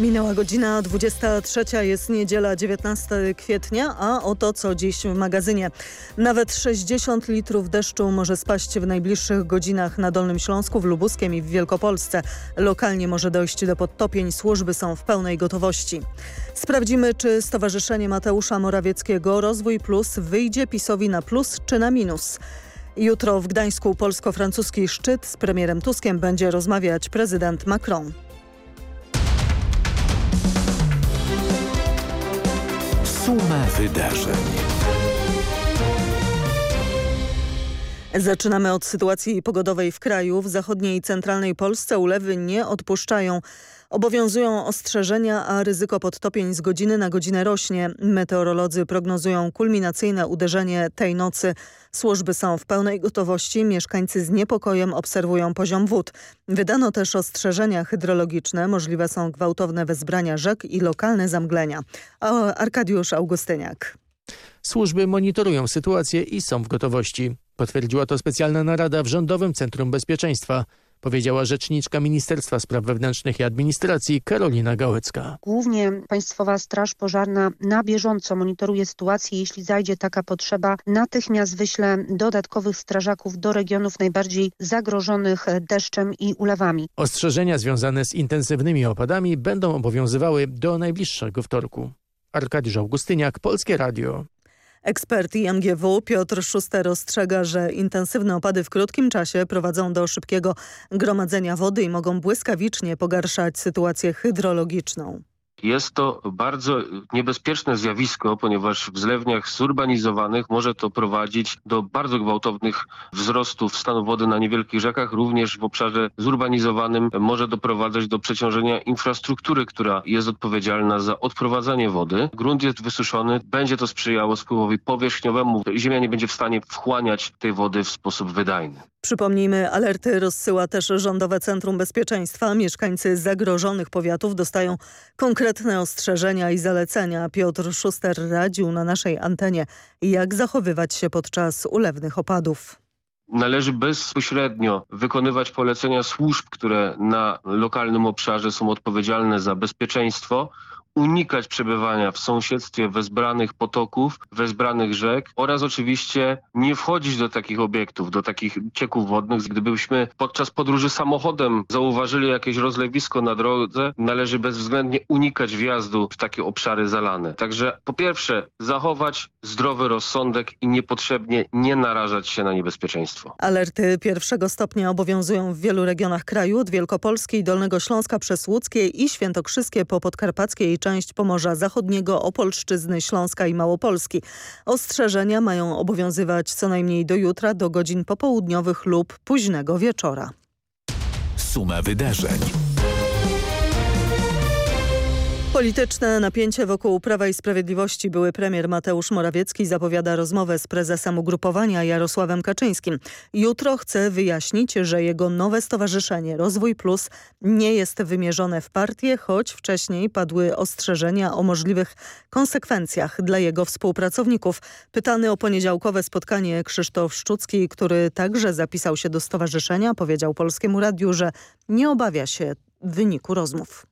Minęła godzina 23, jest niedziela 19 kwietnia, a oto co dziś w magazynie. Nawet 60 litrów deszczu może spaść w najbliższych godzinach na Dolnym Śląsku, w Lubuskiem i w Wielkopolsce. Lokalnie może dojść do podtopień, służby są w pełnej gotowości. Sprawdzimy, czy Stowarzyszenie Mateusza Morawieckiego Rozwój Plus wyjdzie PiSowi na plus czy na minus. Jutro w Gdańsku polsko-francuski szczyt z premierem Tuskiem będzie rozmawiać prezydent Macron. Suma wydarzeń. Zaczynamy od sytuacji pogodowej w kraju. W zachodniej i centralnej Polsce ulewy nie odpuszczają. Obowiązują ostrzeżenia, a ryzyko podtopień z godziny na godzinę rośnie. Meteorolodzy prognozują kulminacyjne uderzenie tej nocy. Służby są w pełnej gotowości. Mieszkańcy z niepokojem obserwują poziom wód. Wydano też ostrzeżenia hydrologiczne. Możliwe są gwałtowne wezbrania rzek i lokalne zamglenia. Arkadiusz Augustyniak. Służby monitorują sytuację i są w gotowości. Potwierdziła to specjalna narada w Rządowym Centrum Bezpieczeństwa powiedziała rzeczniczka Ministerstwa Spraw Wewnętrznych i Administracji Karolina Gałecka. Głównie Państwowa Straż Pożarna na bieżąco monitoruje sytuację. Jeśli zajdzie taka potrzeba, natychmiast wyśle dodatkowych strażaków do regionów najbardziej zagrożonych deszczem i ulewami. Ostrzeżenia związane z intensywnymi opadami będą obowiązywały do najbliższego wtorku. Arkadiusz Augustyniak, Polskie Radio. Ekspert IMGW Piotr Szuster ostrzega, że intensywne opady w krótkim czasie prowadzą do szybkiego gromadzenia wody i mogą błyskawicznie pogarszać sytuację hydrologiczną. Jest to bardzo niebezpieczne zjawisko, ponieważ w zlewniach zurbanizowanych może to prowadzić do bardzo gwałtownych wzrostów stanu wody na niewielkich rzekach. Również w obszarze zurbanizowanym może doprowadzać do przeciążenia infrastruktury, która jest odpowiedzialna za odprowadzanie wody. Grunt jest wysuszony, będzie to sprzyjało spływowi powierzchniowemu. Ziemia nie będzie w stanie wchłaniać tej wody w sposób wydajny. Przypomnijmy, alerty rozsyła też Rządowe Centrum Bezpieczeństwa. Mieszkańcy zagrożonych powiatów dostają konkretne ostrzeżenia i zalecenia. Piotr Szuster radził na naszej antenie, jak zachowywać się podczas ulewnych opadów. Należy bezpośrednio wykonywać polecenia służb, które na lokalnym obszarze są odpowiedzialne za bezpieczeństwo, unikać przebywania w sąsiedztwie wezbranych potoków, wezbranych rzek oraz oczywiście nie wchodzić do takich obiektów, do takich cieków wodnych. Gdybyśmy podczas podróży samochodem zauważyli jakieś rozlewisko na drodze, należy bezwzględnie unikać wjazdu w takie obszary zalane. Także po pierwsze zachować zdrowy rozsądek i niepotrzebnie nie narażać się na niebezpieczeństwo. Alerty pierwszego stopnia obowiązują w wielu regionach kraju, od Wielkopolskiej, Dolnego Śląska przez Łódzkie i Świętokrzyskie po Podkarpackie i część Pomorza Zachodniego, Opolszczyzny, Śląska i Małopolski. Ostrzeżenia mają obowiązywać co najmniej do jutra, do godzin popołudniowych lub późnego wieczora. Suma wydarzeń. Polityczne napięcie wokół Prawa i Sprawiedliwości były premier Mateusz Morawiecki zapowiada rozmowę z prezesem ugrupowania Jarosławem Kaczyńskim. Jutro chce wyjaśnić, że jego nowe stowarzyszenie Rozwój Plus nie jest wymierzone w partię, choć wcześniej padły ostrzeżenia o możliwych konsekwencjach dla jego współpracowników. Pytany o poniedziałkowe spotkanie Krzysztof Szczucki, który także zapisał się do stowarzyszenia, powiedział Polskiemu Radiu, że nie obawia się wyniku rozmów.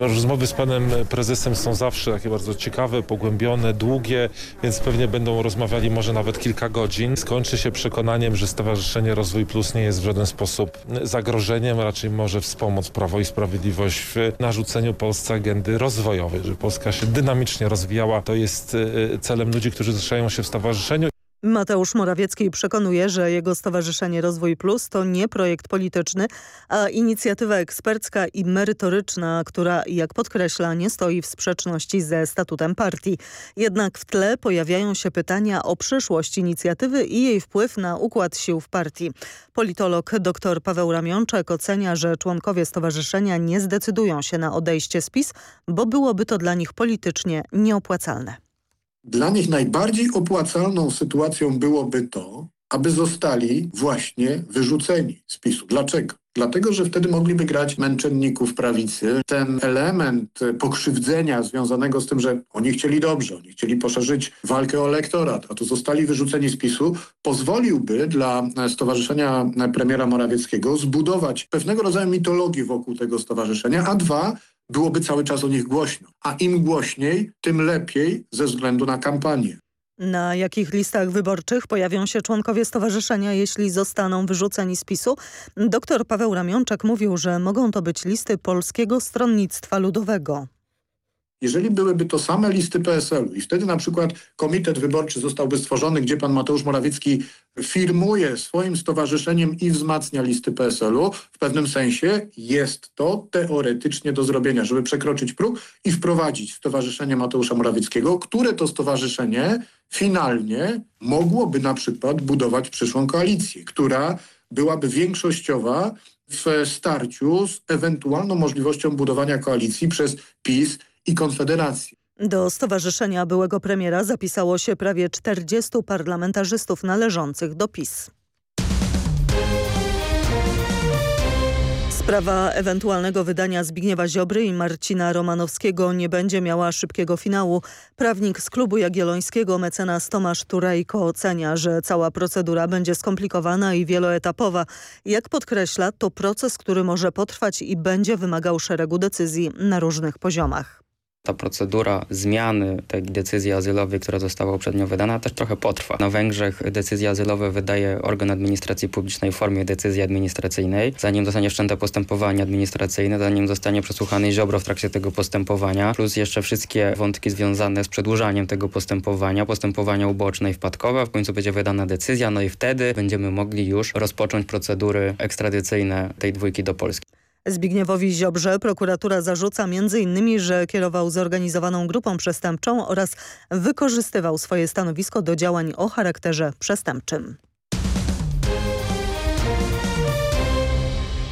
Rozmowy z panem prezesem są zawsze takie bardzo ciekawe, pogłębione, długie, więc pewnie będą rozmawiali może nawet kilka godzin. Skończy się przekonaniem, że Stowarzyszenie Rozwój Plus nie jest w żaden sposób zagrożeniem, raczej może wspomóc Prawo i Sprawiedliwość w narzuceniu Polsce agendy rozwojowej, że Polska się dynamicznie rozwijała. To jest e, celem ludzi, którzy zrzeszają się w stowarzyszeniu. Mateusz Morawiecki przekonuje, że jego Stowarzyszenie Rozwój Plus to nie projekt polityczny, a inicjatywa ekspercka i merytoryczna, która, jak podkreśla, nie stoi w sprzeczności ze statutem partii. Jednak w tle pojawiają się pytania o przyszłość inicjatywy i jej wpływ na układ sił w partii. Politolog dr Paweł Ramionczak ocenia, że członkowie stowarzyszenia nie zdecydują się na odejście z PiS, bo byłoby to dla nich politycznie nieopłacalne. Dla nich najbardziej opłacalną sytuacją byłoby to, aby zostali właśnie wyrzuceni z PiSu. Dlaczego? Dlatego, że wtedy mogliby grać męczenników prawicy. Ten element pokrzywdzenia związanego z tym, że oni chcieli dobrze, oni chcieli poszerzyć walkę o elektorat, a tu zostali wyrzuceni z PiSu, pozwoliłby dla Stowarzyszenia Premiera Morawieckiego zbudować pewnego rodzaju mitologię wokół tego stowarzyszenia, a dwa, byłoby cały czas o nich głośno. A im głośniej, tym lepiej ze względu na kampanię. Na jakich listach wyborczych pojawią się członkowie stowarzyszenia, jeśli zostaną wyrzuceni z PiSu? Doktor Paweł Ramionczak mówił, że mogą to być listy Polskiego Stronnictwa Ludowego. Jeżeli byłyby to same listy PSL-u i wtedy na przykład komitet wyborczy zostałby stworzony, gdzie pan Mateusz Morawiecki firmuje swoim stowarzyszeniem i wzmacnia listy PSL-u, w pewnym sensie jest to teoretycznie do zrobienia, żeby przekroczyć próg i wprowadzić stowarzyszenie Mateusza Morawieckiego, które to stowarzyszenie finalnie mogłoby na przykład budować przyszłą koalicję, która byłaby większościowa w starciu z ewentualną możliwością budowania koalicji przez PiS i Konfederację. Do stowarzyszenia byłego premiera zapisało się prawie 40 parlamentarzystów należących do PiS. Sprawa ewentualnego wydania Zbigniewa Ziobry i Marcina Romanowskiego nie będzie miała szybkiego finału. Prawnik z klubu Jagiellońskiego mecenas Tomasz Turejko ocenia, że cała procedura będzie skomplikowana i wieloetapowa. Jak podkreśla, to proces, który może potrwać i będzie wymagał szeregu decyzji na różnych poziomach ta procedura zmiany tej decyzji azylowej, która została uprzednio wydana, też trochę potrwa. Na Węgrzech decyzje azylowe wydaje organ administracji publicznej w formie decyzji administracyjnej. Zanim zostanie wszczęte postępowanie administracyjne, zanim zostanie przesłuchany Ziobro w trakcie tego postępowania, plus jeszcze wszystkie wątki związane z przedłużaniem tego postępowania, postępowania uboczne i wpadkowe, w końcu będzie wydana decyzja, no i wtedy będziemy mogli już rozpocząć procedury ekstradycyjne tej dwójki do Polski. Zbigniewowi Ziobrze prokuratura zarzuca m.in., że kierował zorganizowaną grupą przestępczą oraz wykorzystywał swoje stanowisko do działań o charakterze przestępczym.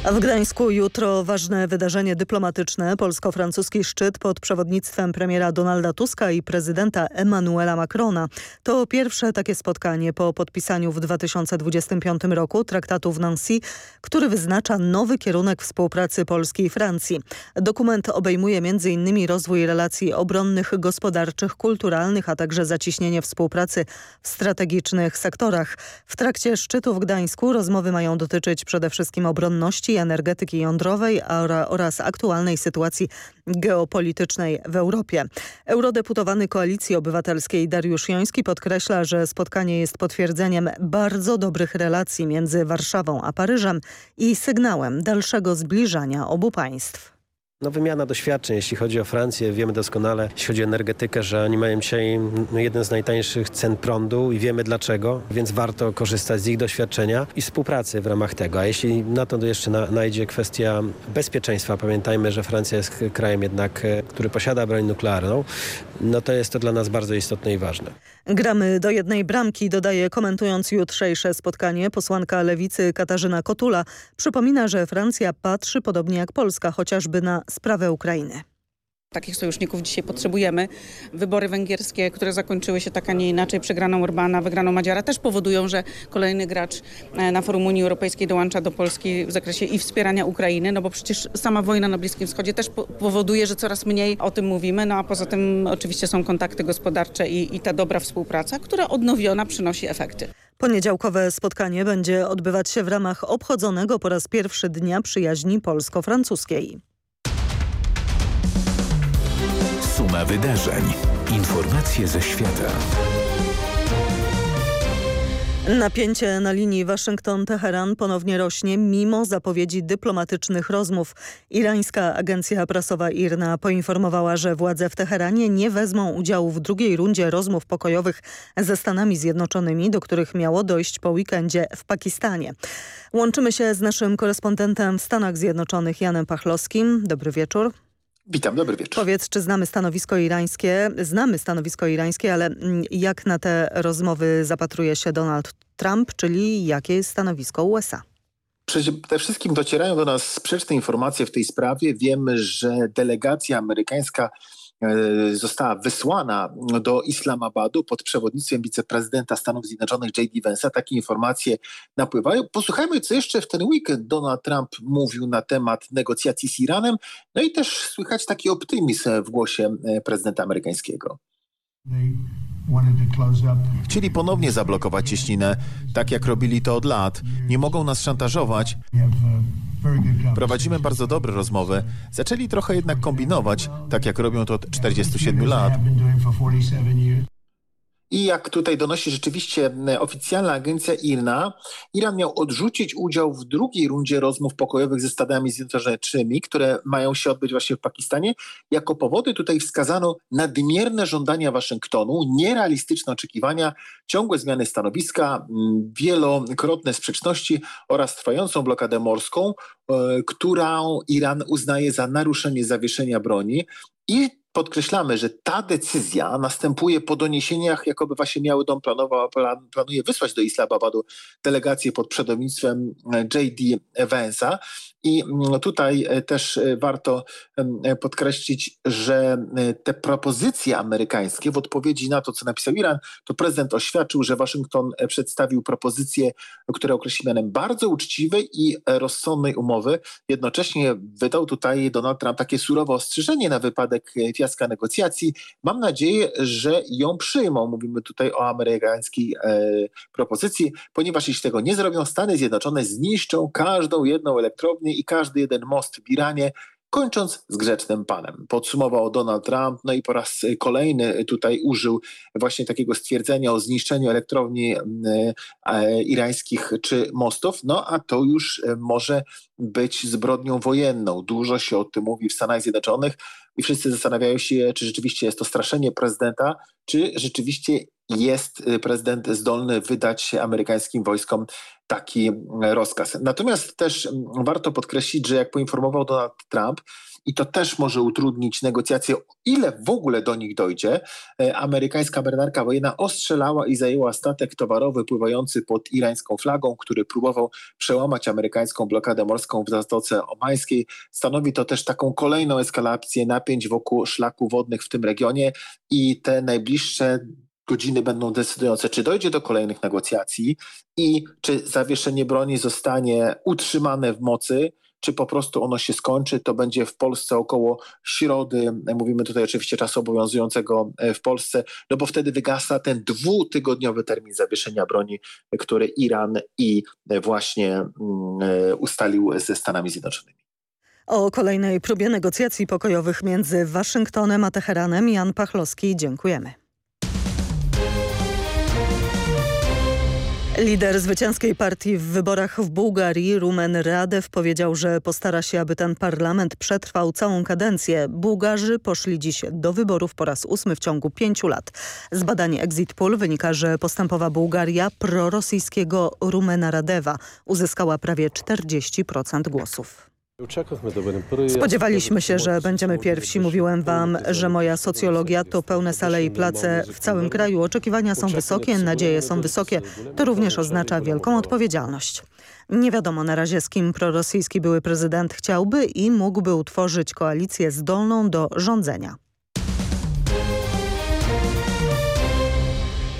W Gdańsku jutro ważne wydarzenie dyplomatyczne. Polsko-francuski szczyt pod przewodnictwem premiera Donalda Tuska i prezydenta Emmanuela Macrona. To pierwsze takie spotkanie po podpisaniu w 2025 roku traktatu w Nancy, który wyznacza nowy kierunek współpracy Polski i Francji. Dokument obejmuje m.in. rozwój relacji obronnych, gospodarczych, kulturalnych, a także zacieśnienie współpracy w strategicznych sektorach. W trakcie szczytu w Gdańsku rozmowy mają dotyczyć przede wszystkim obronności, energetyki jądrowej oraz aktualnej sytuacji geopolitycznej w Europie. Eurodeputowany Koalicji Obywatelskiej Dariusz Joński podkreśla, że spotkanie jest potwierdzeniem bardzo dobrych relacji między Warszawą a Paryżem i sygnałem dalszego zbliżania obu państw. No, wymiana doświadczeń, jeśli chodzi o Francję, wiemy doskonale, jeśli chodzi o energetykę, że oni mają dzisiaj jeden z najtańszych cen prądu i wiemy dlaczego, więc warto korzystać z ich doświadczenia i współpracy w ramach tego. A jeśli na to jeszcze na, najdzie kwestia bezpieczeństwa, pamiętajmy, że Francja jest krajem jednak, e, który posiada broń nuklearną, no to jest to dla nas bardzo istotne i ważne. Gramy do jednej bramki, dodaje komentując jutrzejsze spotkanie posłanka lewicy Katarzyna Kotula. Przypomina, że Francja patrzy podobnie jak Polska chociażby na sprawę Ukrainy. Takich sojuszników dzisiaj potrzebujemy. Wybory węgierskie, które zakończyły się tak, a nie inaczej, przegraną Orbana, wygraną Madziara, też powodują, że kolejny gracz e, na forum Unii Europejskiej dołącza do Polski w zakresie i wspierania Ukrainy, no bo przecież sama wojna na Bliskim Wschodzie też powoduje, że coraz mniej o tym mówimy, no a poza tym oczywiście są kontakty gospodarcze i, i ta dobra współpraca, która odnowiona przynosi efekty. Poniedziałkowe spotkanie będzie odbywać się w ramach obchodzonego po raz pierwszy Dnia Przyjaźni Polsko-Francuskiej. Suma wydarzeń. Informacje ze świata. Napięcie na linii Waszyngton-Teheran ponownie rośnie mimo zapowiedzi dyplomatycznych rozmów. Irańska agencja prasowa IRNA poinformowała, że władze w Teheranie nie wezmą udziału w drugiej rundzie rozmów pokojowych ze Stanami Zjednoczonymi, do których miało dojść po weekendzie w Pakistanie. Łączymy się z naszym korespondentem w Stanach Zjednoczonych Janem Pachlowskim. Dobry wieczór. Witam, dobry wieczór. Powiedz, czy znamy stanowisko irańskie? Znamy stanowisko irańskie, ale jak na te rozmowy zapatruje się Donald Trump, czyli jakie jest stanowisko USA? Przede wszystkim docierają do nas sprzeczne informacje w tej sprawie. Wiemy, że delegacja amerykańska została wysłana do Islamabadu pod przewodnictwem wiceprezydenta Stanów Zjednoczonych J.D. Vance'a. Takie informacje napływają. Posłuchajmy, co jeszcze w ten weekend Donald Trump mówił na temat negocjacji z Iranem. No i też słychać taki optymizm w głosie prezydenta amerykańskiego. Chcieli ponownie zablokować cieśninę, tak jak robili to od lat. Nie mogą nas szantażować. Prowadzimy bardzo dobre rozmowy. Zaczęli trochę jednak kombinować, tak jak robią to od 47 lat. I jak tutaj donosi rzeczywiście oficjalna agencja IRNA, Iran miał odrzucić udział w drugiej rundzie rozmów pokojowych ze Stanami Zjednoczonymi, które mają się odbyć właśnie w Pakistanie. Jako powody tutaj wskazano nadmierne żądania Waszyngtonu, nierealistyczne oczekiwania, ciągłe zmiany stanowiska, wielokrotne sprzeczności oraz trwającą blokadę morską, e, którą Iran uznaje za naruszenie zawieszenia broni. I podkreślamy, że ta decyzja następuje po doniesieniach, jakoby właśnie Biały Dom planował, plan, planuje wysłać do Islamabadu delegację pod przewodnictwem J.D. Vance'a. I mm, tutaj e, też e, warto e, podkreślić, że te propozycje amerykańskie w odpowiedzi na to, co napisał Iran, to prezydent oświadczył, że Waszyngton przedstawił propozycje, które określił mianem bardzo uczciwej i rozsądnej umowy. Jednocześnie wydał tutaj Donald Trump takie surowe ostrzeżenie na wypadek fiaska negocjacji. Mam nadzieję, że ją przyjmą. Mówimy tutaj o amerykańskiej propozycji, ponieważ jeśli tego nie zrobią, Stany Zjednoczone zniszczą każdą jedną elektrownię i każdy jeden most w Iranie, kończąc z grzecznym panem. Podsumował Donald Trump, no i po raz kolejny tutaj użył właśnie takiego stwierdzenia o zniszczeniu elektrowni e, irańskich czy mostów, no a to już e, może być zbrodnią wojenną. Dużo się o tym mówi w Stanach Zjednoczonych i wszyscy zastanawiają się, czy rzeczywiście jest to straszenie prezydenta, czy rzeczywiście jest y, prezydent zdolny wydać amerykańskim wojskom taki rozkaz. Natomiast też warto podkreślić, że jak poinformował Donald Trump, i to też może utrudnić negocjacje, ile w ogóle do nich dojdzie. E, amerykańska marynarka wojenna ostrzelała i zajęła statek towarowy pływający pod irańską flagą, który próbował przełamać amerykańską blokadę morską w Zatoce Omańskiej. Stanowi to też taką kolejną eskalację napięć wokół szlaków wodnych w tym regionie i te najbliższe godziny będą decydujące, czy dojdzie do kolejnych negocjacji i czy zawieszenie broni zostanie utrzymane w mocy, czy po prostu ono się skończy. To będzie w Polsce około środy, mówimy tutaj oczywiście czasu obowiązującego e, w Polsce, no bo wtedy wygasa ten dwutygodniowy termin zawieszenia broni, który Iran i właśnie mm, e, ustalił ze Stanami Zjednoczonymi. O kolejnej próbie negocjacji pokojowych między Waszyngtonem a Teheranem Jan Pachlowski. Dziękujemy. Lider zwycięskiej partii w wyborach w Bułgarii, Rumen Radew, powiedział, że postara się, aby ten parlament przetrwał całą kadencję. Bułgarzy poszli dziś do wyborów po raz ósmy w ciągu pięciu lat. Z badań Exit Poll wynika, że postępowa Bułgaria prorosyjskiego Rumena Radewa uzyskała prawie 40% głosów. Spodziewaliśmy się, że będziemy pierwsi. Mówiłem wam, że moja socjologia to pełne sale i place w całym kraju. Oczekiwania są wysokie, nadzieje są wysokie. To również oznacza wielką odpowiedzialność. Nie wiadomo na razie z kim prorosyjski były prezydent chciałby i mógłby utworzyć koalicję zdolną do rządzenia.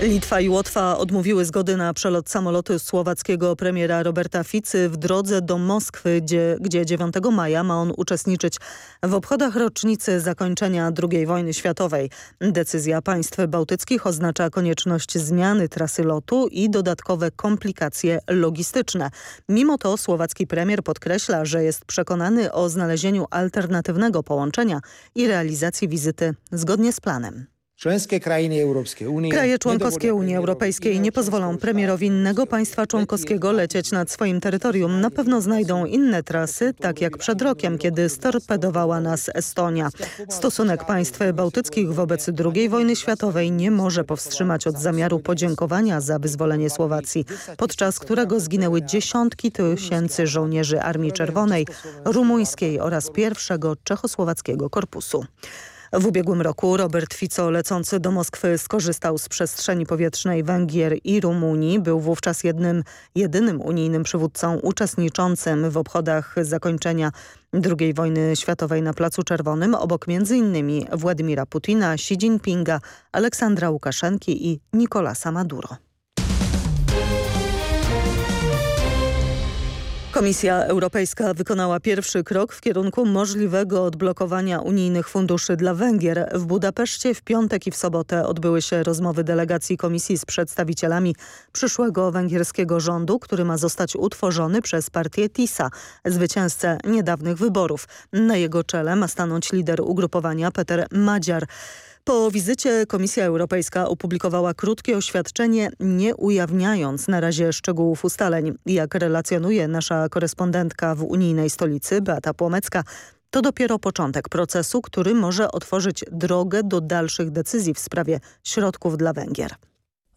Litwa i Łotwa odmówiły zgody na przelot samolotu słowackiego premiera Roberta Ficy w drodze do Moskwy, gdzie, gdzie 9 maja ma on uczestniczyć w obchodach rocznicy zakończenia II wojny światowej. Decyzja państw bałtyckich oznacza konieczność zmiany trasy lotu i dodatkowe komplikacje logistyczne. Mimo to słowacki premier podkreśla, że jest przekonany o znalezieniu alternatywnego połączenia i realizacji wizyty zgodnie z planem. Kraje członkowskie Unii Europejskiej nie pozwolą premierowi innego państwa członkowskiego lecieć nad swoim terytorium. Na pewno znajdą inne trasy, tak jak przed rokiem, kiedy storpedowała nas Estonia. Stosunek państw bałtyckich wobec II wojny światowej nie może powstrzymać od zamiaru podziękowania za wyzwolenie Słowacji, podczas którego zginęły dziesiątki tysięcy żołnierzy Armii Czerwonej, rumuńskiej oraz pierwszego czechosłowackiego korpusu. W ubiegłym roku Robert Fico lecący do Moskwy skorzystał z przestrzeni powietrznej Węgier i Rumunii. Był wówczas jednym, jedynym unijnym przywódcą uczestniczącym w obchodach zakończenia II wojny światowej na Placu Czerwonym obok m.in. Władimira Putina, Xi Jinpinga, Aleksandra Łukaszenki i Nicolasa Maduro. Komisja Europejska wykonała pierwszy krok w kierunku możliwego odblokowania unijnych funduszy dla Węgier. W Budapeszcie w piątek i w sobotę odbyły się rozmowy delegacji komisji z przedstawicielami przyszłego węgierskiego rządu, który ma zostać utworzony przez partię TISA, zwycięzcę niedawnych wyborów. Na jego czele ma stanąć lider ugrupowania Peter Madziar. Po wizycie Komisja Europejska opublikowała krótkie oświadczenie, nie ujawniając na razie szczegółów ustaleń. Jak relacjonuje nasza korespondentka w unijnej stolicy Beata Płomecka, to dopiero początek procesu, który może otworzyć drogę do dalszych decyzji w sprawie środków dla Węgier.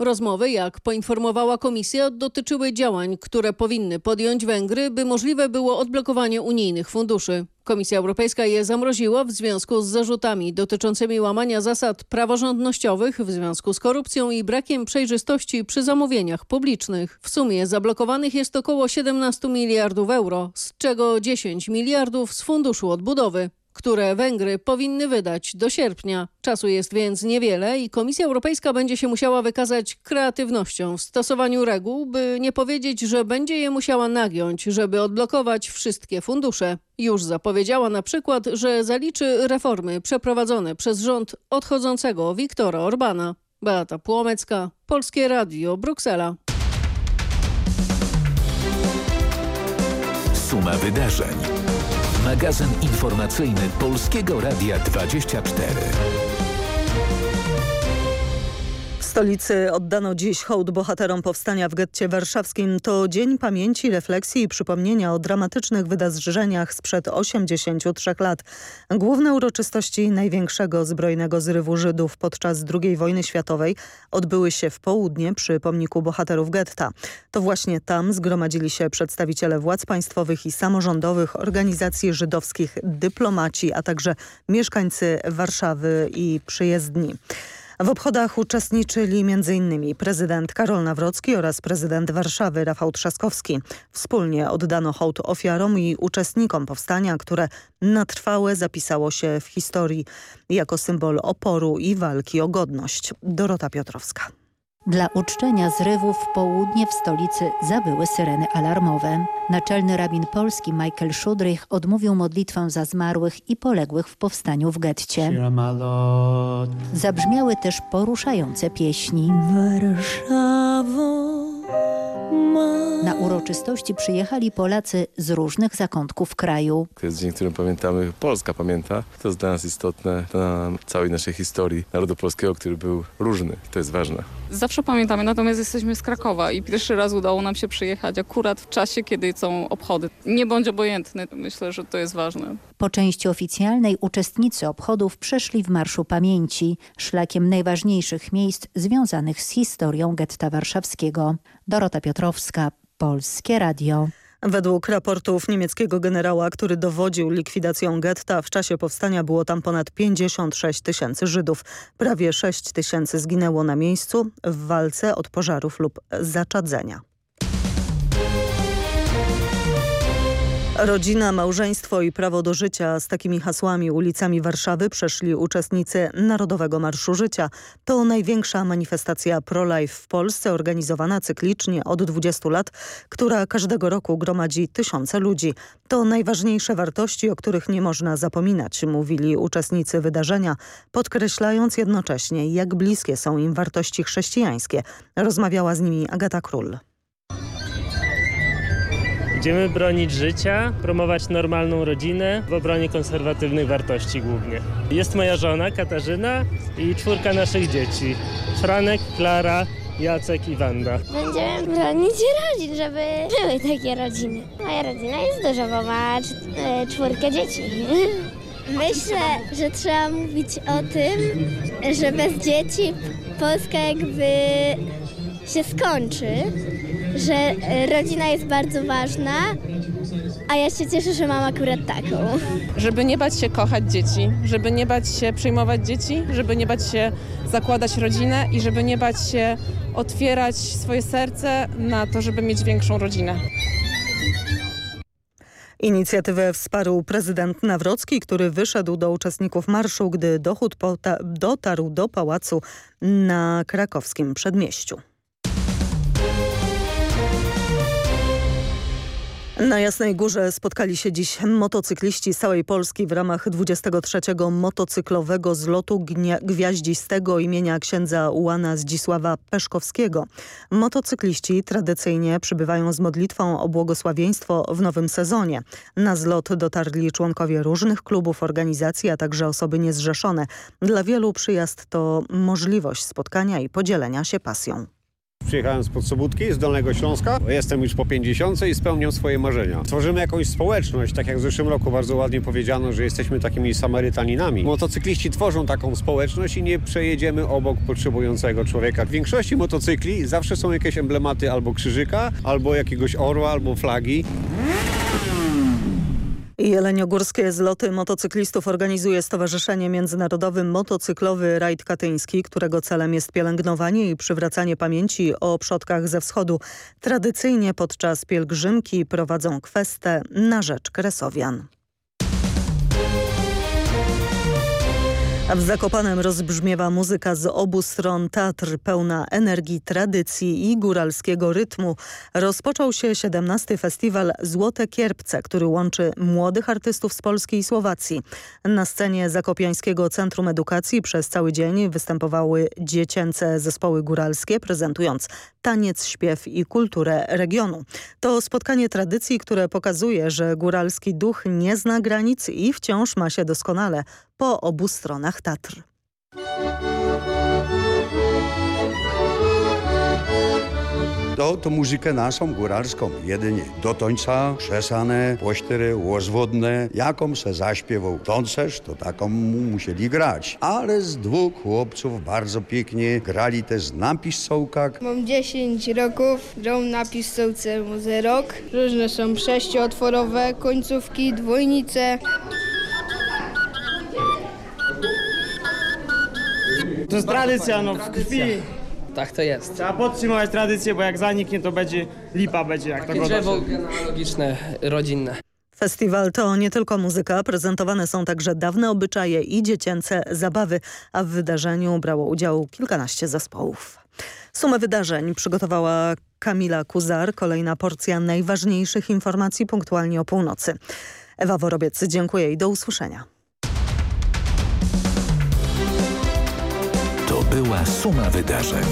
Rozmowy, jak poinformowała komisja, dotyczyły działań, które powinny podjąć Węgry, by możliwe było odblokowanie unijnych funduszy. Komisja Europejska je zamroziła w związku z zarzutami dotyczącymi łamania zasad praworządnościowych w związku z korupcją i brakiem przejrzystości przy zamówieniach publicznych. W sumie zablokowanych jest około 17 miliardów euro, z czego 10 miliardów z Funduszu Odbudowy które Węgry powinny wydać do sierpnia. Czasu jest więc niewiele i Komisja Europejska będzie się musiała wykazać kreatywnością w stosowaniu reguł, by nie powiedzieć, że będzie je musiała nagiąć, żeby odblokować wszystkie fundusze. Już zapowiedziała na przykład, że zaliczy reformy przeprowadzone przez rząd odchodzącego Viktora Orbana. Beata Płomecka, Polskie Radio, Bruksela. Suma wydarzeń. Magazyn informacyjny Polskiego Radia 24. Stolicy oddano dziś hołd bohaterom powstania w getcie warszawskim. To dzień pamięci, refleksji i przypomnienia o dramatycznych wydarzeniach sprzed 83 lat. Główne uroczystości największego zbrojnego zrywu Żydów podczas II wojny światowej odbyły się w południe przy pomniku bohaterów getta. To właśnie tam zgromadzili się przedstawiciele władz państwowych i samorządowych, organizacji żydowskich, dyplomaci, a także mieszkańcy Warszawy i przyjezdni. W obchodach uczestniczyli m.in. prezydent Karol Nawrocki oraz prezydent Warszawy Rafał Trzaskowski. Wspólnie oddano hołd ofiarom i uczestnikom powstania, które na trwałe zapisało się w historii jako symbol oporu i walki o godność. Dorota Piotrowska. Dla uczczenia zrywów w południe w stolicy zabyły syreny alarmowe. Naczelny rabin polski Michael Szudrych odmówił modlitwę za zmarłych i poległych w powstaniu w getcie. Zabrzmiały też poruszające pieśni. Warszawo, na uroczystości przyjechali Polacy z różnych zakątków kraju. To jest dzień, którym pamiętamy, Polska pamięta. To jest dla nas istotne, dla całej naszej historii narodu polskiego, który był różny. To jest ważne. Zawsze pamiętamy, natomiast jesteśmy z Krakowa i pierwszy raz udało nam się przyjechać akurat w czasie, kiedy są obchody. Nie bądź obojętny, myślę, że to jest ważne. Po części oficjalnej uczestnicy obchodów przeszli w Marszu Pamięci, szlakiem najważniejszych miejsc związanych z historią getta warszawskiego. Dorota Piotrowska, Polskie Radio. Według raportów niemieckiego generała, który dowodził likwidacją getta, w czasie powstania było tam ponad 56 tysięcy Żydów. Prawie 6 tysięcy zginęło na miejscu w walce od pożarów lub zaczadzenia. Rodzina, małżeństwo i prawo do życia z takimi hasłami ulicami Warszawy przeszli uczestnicy Narodowego Marszu Życia. To największa manifestacja pro-life w Polsce organizowana cyklicznie od 20 lat, która każdego roku gromadzi tysiące ludzi. To najważniejsze wartości, o których nie można zapominać, mówili uczestnicy wydarzenia, podkreślając jednocześnie, jak bliskie są im wartości chrześcijańskie. Rozmawiała z nimi Agata Król. Będziemy bronić życia, promować normalną rodzinę w obronie konserwatywnych wartości głównie. Jest moja żona Katarzyna i czwórka naszych dzieci. Franek, Klara, Jacek i Wanda. Będziemy bronić rodzin, żeby były takie rodziny. Moja rodzina jest duża, bo ma e, czwórkę dzieci. Myślę, że trzeba mówić o tym, że bez dzieci Polska jakby się skończy, że rodzina jest bardzo ważna A ja się cieszę, że mam akurat taką. Żeby nie bać się kochać dzieci, żeby nie bać się przyjmować dzieci, żeby nie bać się zakładać rodzinę i żeby nie bać się otwierać swoje serce na to, żeby mieć większą rodzinę. Inicjatywę wsparł prezydent Nawrocki, który wyszedł do uczestników marszu, gdy dochód dotarł do pałacu na krakowskim przedmieściu. Na Jasnej Górze spotkali się dziś motocykliści z całej Polski w ramach 23. motocyklowego zlotu gwiaździstego imienia księdza Ułana Zdzisława Peszkowskiego. Motocykliści tradycyjnie przybywają z modlitwą o błogosławieństwo w nowym sezonie. Na zlot dotarli członkowie różnych klubów, organizacji, a także osoby niezrzeszone. Dla wielu przyjazd to możliwość spotkania i podzielenia się pasją. Przyjechałem z Podsobudki, z Dolnego Śląska. Jestem już po 50 i spełniam swoje marzenia. Tworzymy jakąś społeczność, tak jak w zeszłym roku bardzo ładnie powiedziano, że jesteśmy takimi Samarytaninami. Motocykliści tworzą taką społeczność i nie przejedziemy obok potrzebującego człowieka. W większości motocykli zawsze są jakieś emblematy albo krzyżyka, albo jakiegoś orła, albo flagi. Jeleniogórskie zloty motocyklistów organizuje Stowarzyszenie Międzynarodowy Motocyklowy Rajd Katyński, którego celem jest pielęgnowanie i przywracanie pamięci o przodkach ze wschodu. Tradycyjnie podczas pielgrzymki prowadzą kwestę na rzecz Kresowian. W Zakopanem rozbrzmiewa muzyka z obu stron Tatr, pełna energii, tradycji i góralskiego rytmu. Rozpoczął się 17. festiwal Złote Kierpce, który łączy młodych artystów z Polski i Słowacji. Na scenie Zakopiańskiego Centrum Edukacji przez cały dzień występowały dziecięce zespoły góralskie, prezentując taniec, śpiew i kulturę regionu. To spotkanie tradycji, które pokazuje, że góralski duch nie zna granic i wciąż ma się doskonale po obu stronach Tatr. To, to muzykę naszą góralską jedynie. Do tońca krzesane, pościery, łozwodne. Jaką se zaśpiewał tancerz, to taką mu musieli grać. Ale z dwóch chłopców bardzo pięknie grali też na pistołkach. Mam 10 roków, gram na pistołce muzy rok. Różne są sześciootworowe, końcówki, dwojnice. To jest tradycja, no w krwi. Tak to jest. Trzeba podtrzymać tradycję, bo jak zaniknie, to będzie lipa, będzie jak Takie to drzewo genealogiczne, rodzinne. Festiwal to nie tylko muzyka, prezentowane są także dawne obyczaje i dziecięce zabawy, a w wydarzeniu brało udział kilkanaście zespołów. Sumę wydarzeń przygotowała Kamila Kuzar. Kolejna porcja najważniejszych informacji punktualnie o północy. Ewa Worobiec, dziękuję i do usłyszenia. Była suma wydarzeń.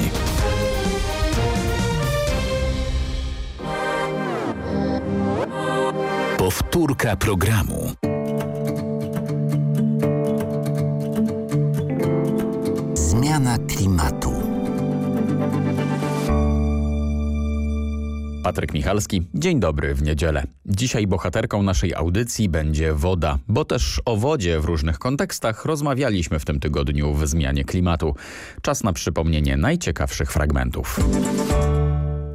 Powtórka programu. Zmiana klimatu. Patryk Michalski, dzień dobry w niedzielę. Dzisiaj bohaterką naszej audycji będzie woda, bo też o wodzie w różnych kontekstach rozmawialiśmy w tym tygodniu w Zmianie Klimatu. Czas na przypomnienie najciekawszych fragmentów.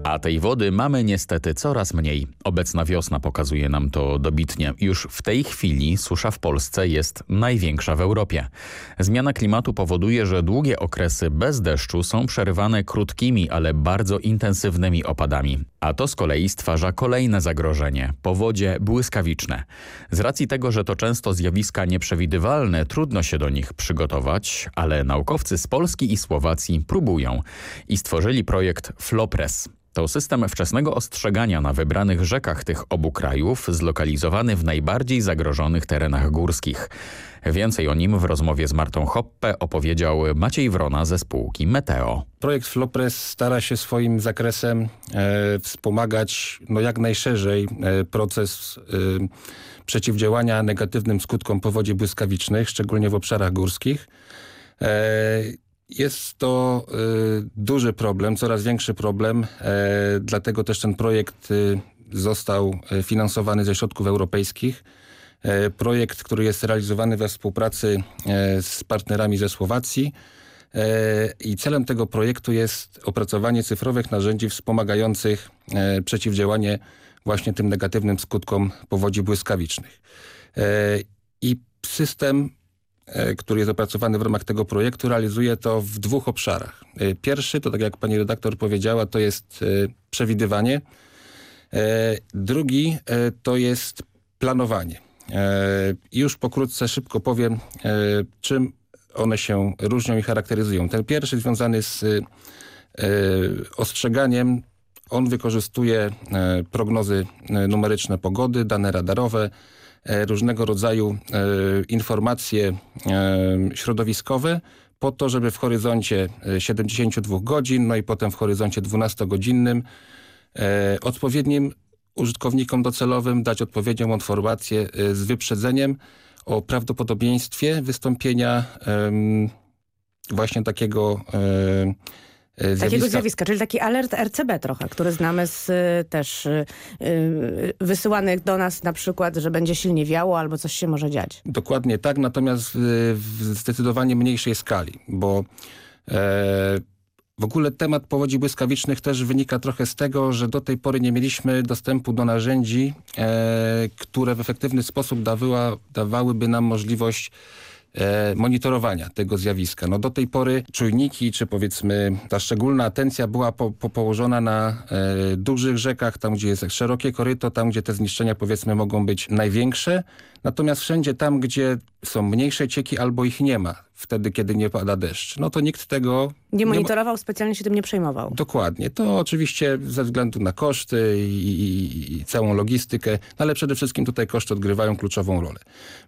A tej wody mamy niestety coraz mniej. Obecna wiosna pokazuje nam to dobitnie. Już w tej chwili susza w Polsce jest największa w Europie. Zmiana klimatu powoduje, że długie okresy bez deszczu są przerywane krótkimi, ale bardzo intensywnymi opadami. A to z kolei stwarza kolejne zagrożenie – powodzie błyskawiczne. Z racji tego, że to często zjawiska nieprzewidywalne, trudno się do nich przygotować, ale naukowcy z Polski i Słowacji próbują i stworzyli projekt Flopres. To system wczesnego ostrzegania na wybranych rzekach tych obu krajów, zlokalizowany w najbardziej zagrożonych terenach górskich. Więcej o nim w rozmowie z Martą Hoppe opowiedział Maciej Wrona ze spółki Meteo. Projekt Flopres stara się swoim zakresem e, wspomagać no, jak najszerzej e, proces e, przeciwdziałania negatywnym skutkom powodzi błyskawicznych, szczególnie w obszarach górskich. Jest to y, duży problem, coraz większy problem, y, dlatego też ten projekt y, został finansowany ze środków europejskich. Projekt, który jest realizowany we współpracy z partnerami ze Słowacji i celem tego projektu jest opracowanie cyfrowych narzędzi wspomagających przeciwdziałanie właśnie tym negatywnym skutkom powodzi błyskawicznych. I system który jest opracowany w ramach tego projektu, realizuje to w dwóch obszarach. Pierwszy, to tak jak pani redaktor powiedziała, to jest przewidywanie. Drugi to jest planowanie. Już pokrótce szybko powiem, czym one się różnią i charakteryzują. Ten pierwszy związany z ostrzeganiem, on wykorzystuje prognozy numeryczne pogody, dane radarowe, różnego rodzaju informacje środowiskowe po to, żeby w horyzoncie 72 godzin, no i potem w horyzoncie 12-godzinnym odpowiednim użytkownikom docelowym dać odpowiednią informację z wyprzedzeniem o prawdopodobieństwie wystąpienia właśnie takiego Zjawiska. Takiego zjawiska, czyli taki alert RCB trochę, który znamy z też yy, wysyłanych do nas na przykład, że będzie silnie wiało albo coś się może dziać. Dokładnie tak, natomiast w zdecydowanie mniejszej skali, bo e, w ogóle temat powodzi błyskawicznych też wynika trochę z tego, że do tej pory nie mieliśmy dostępu do narzędzi, e, które w efektywny sposób dawyła, dawałyby nam możliwość monitorowania tego zjawiska. No do tej pory czujniki, czy powiedzmy ta szczególna atencja była po, po położona na e, dużych rzekach, tam gdzie jest szerokie koryto, tam gdzie te zniszczenia powiedzmy mogą być największe. Natomiast wszędzie tam, gdzie są mniejsze cieki albo ich nie ma, wtedy kiedy nie pada deszcz, no to nikt tego... Nie monitorował, nie specjalnie się tym nie przejmował. Dokładnie. To oczywiście ze względu na koszty i, i, i całą logistykę, no ale przede wszystkim tutaj koszty odgrywają kluczową rolę.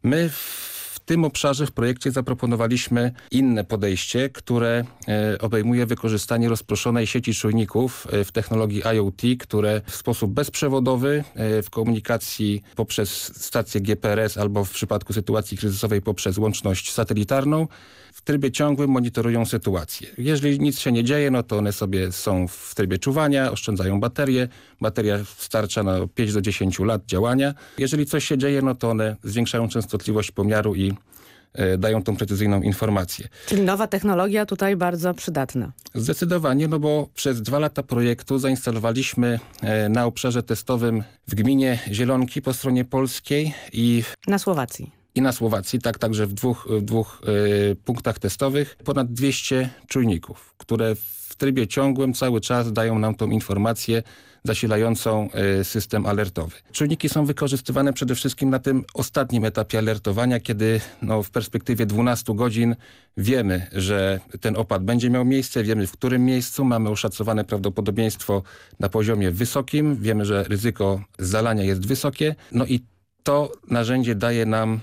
My w tym obszarze w projekcie zaproponowaliśmy inne podejście, które e, obejmuje wykorzystanie rozproszonej sieci czujników e, w technologii IoT, które w sposób bezprzewodowy e, w komunikacji poprzez stację GPRS albo w przypadku sytuacji kryzysowej poprzez łączność satelitarną w trybie ciągłym monitorują sytuację. Jeżeli nic się nie dzieje, no to one sobie są w trybie czuwania, oszczędzają baterię. Bateria starcza na 5 do 10 lat działania. Jeżeli coś się dzieje, no to one zwiększają częstotliwość pomiaru i e, dają tą precyzyjną informację. Czyli nowa technologia tutaj bardzo przydatna. Zdecydowanie, no bo przez dwa lata projektu zainstalowaliśmy e, na obszarze testowym w gminie Zielonki po stronie polskiej i... Na Słowacji i na Słowacji, tak także w dwóch, w dwóch y, punktach testowych, ponad 200 czujników, które w trybie ciągłym cały czas dają nam tą informację zasilającą y, system alertowy. Czujniki są wykorzystywane przede wszystkim na tym ostatnim etapie alertowania, kiedy no, w perspektywie 12 godzin wiemy, że ten opad będzie miał miejsce, wiemy w którym miejscu, mamy oszacowane prawdopodobieństwo na poziomie wysokim, wiemy, że ryzyko zalania jest wysokie, no i to narzędzie daje nam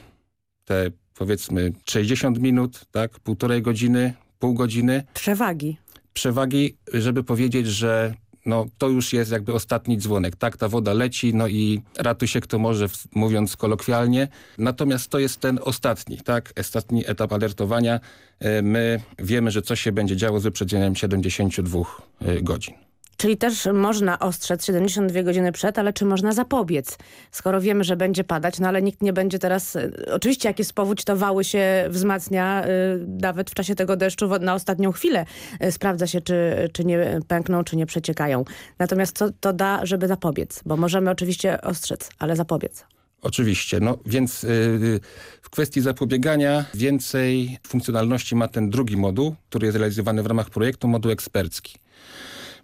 te powiedzmy 60 minut, tak, półtorej godziny, pół godziny. Przewagi. Przewagi, żeby powiedzieć, że no, to już jest jakby ostatni dzwonek. Tak, ta woda leci, no i ratuj się kto może, mówiąc kolokwialnie. Natomiast to jest ten ostatni, tak, ostatni etap alertowania. E, my wiemy, że coś się będzie działo z wyprzedzeniem 72 e, godzin. Czyli też można ostrzec 72 godziny przed, ale czy można zapobiec? Skoro wiemy, że będzie padać, no ale nikt nie będzie teraz... E, oczywiście jak jest powódź, to wały się wzmacnia y, nawet w czasie tego deszczu na ostatnią chwilę. Y, sprawdza się, czy, czy nie pękną, czy nie przeciekają. Natomiast co to da, żeby zapobiec? Bo możemy oczywiście ostrzec, ale zapobiec. Oczywiście, no więc yy, w kwestii zapobiegania więcej funkcjonalności ma ten drugi moduł, który jest realizowany w ramach projektu, moduł ekspercki.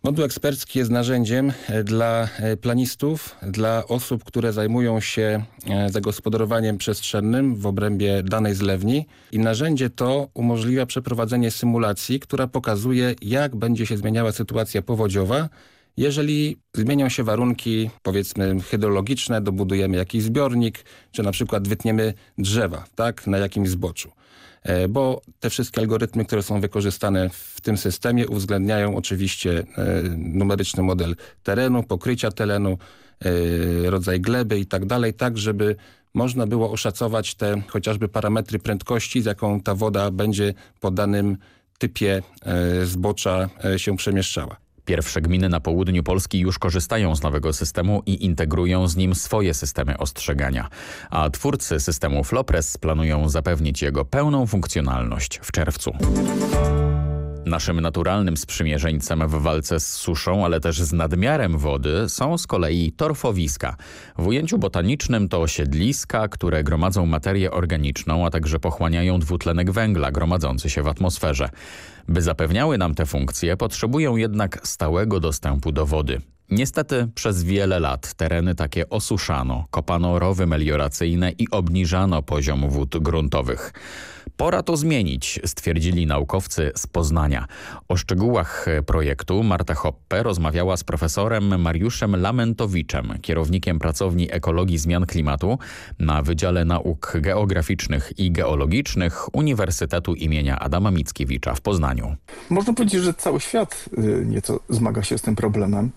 Moduł ekspercki jest narzędziem e, dla e, planistów, dla osób, które zajmują się e, zagospodarowaniem przestrzennym w obrębie danej zlewni i narzędzie to umożliwia przeprowadzenie symulacji, która pokazuje jak będzie się zmieniała sytuacja powodziowa, jeżeli zmienią się warunki, powiedzmy hydrologiczne, dobudujemy jakiś zbiornik, czy na przykład wytniemy drzewa tak, na jakimś zboczu. E, bo te wszystkie algorytmy, które są wykorzystane w tym systemie uwzględniają oczywiście e, numeryczny model terenu, pokrycia terenu, e, rodzaj gleby i tak dalej, tak żeby można było oszacować te chociażby parametry prędkości, z jaką ta woda będzie po danym typie zbocza się przemieszczała. Pierwsze gminy na południu Polski już korzystają z nowego systemu i integrują z nim swoje systemy ostrzegania. A twórcy systemu Flopres planują zapewnić jego pełną funkcjonalność w czerwcu. Naszym naturalnym sprzymierzeńcem w walce z suszą, ale też z nadmiarem wody są z kolei torfowiska. W ujęciu botanicznym to osiedliska, które gromadzą materię organiczną, a także pochłaniają dwutlenek węgla gromadzący się w atmosferze. By zapewniały nam te funkcje, potrzebują jednak stałego dostępu do wody. Niestety przez wiele lat tereny takie osuszano, kopano rowy melioracyjne i obniżano poziom wód gruntowych. Pora to zmienić, stwierdzili naukowcy z Poznania. O szczegółach projektu Marta Hoppe rozmawiała z profesorem Mariuszem Lamentowiczem, kierownikiem pracowni ekologii zmian klimatu na Wydziale Nauk Geograficznych i Geologicznych Uniwersytetu imienia Adama Mickiewicza w Poznaniu. Można powiedzieć, że cały świat y, nieco zmaga się z tym problemem,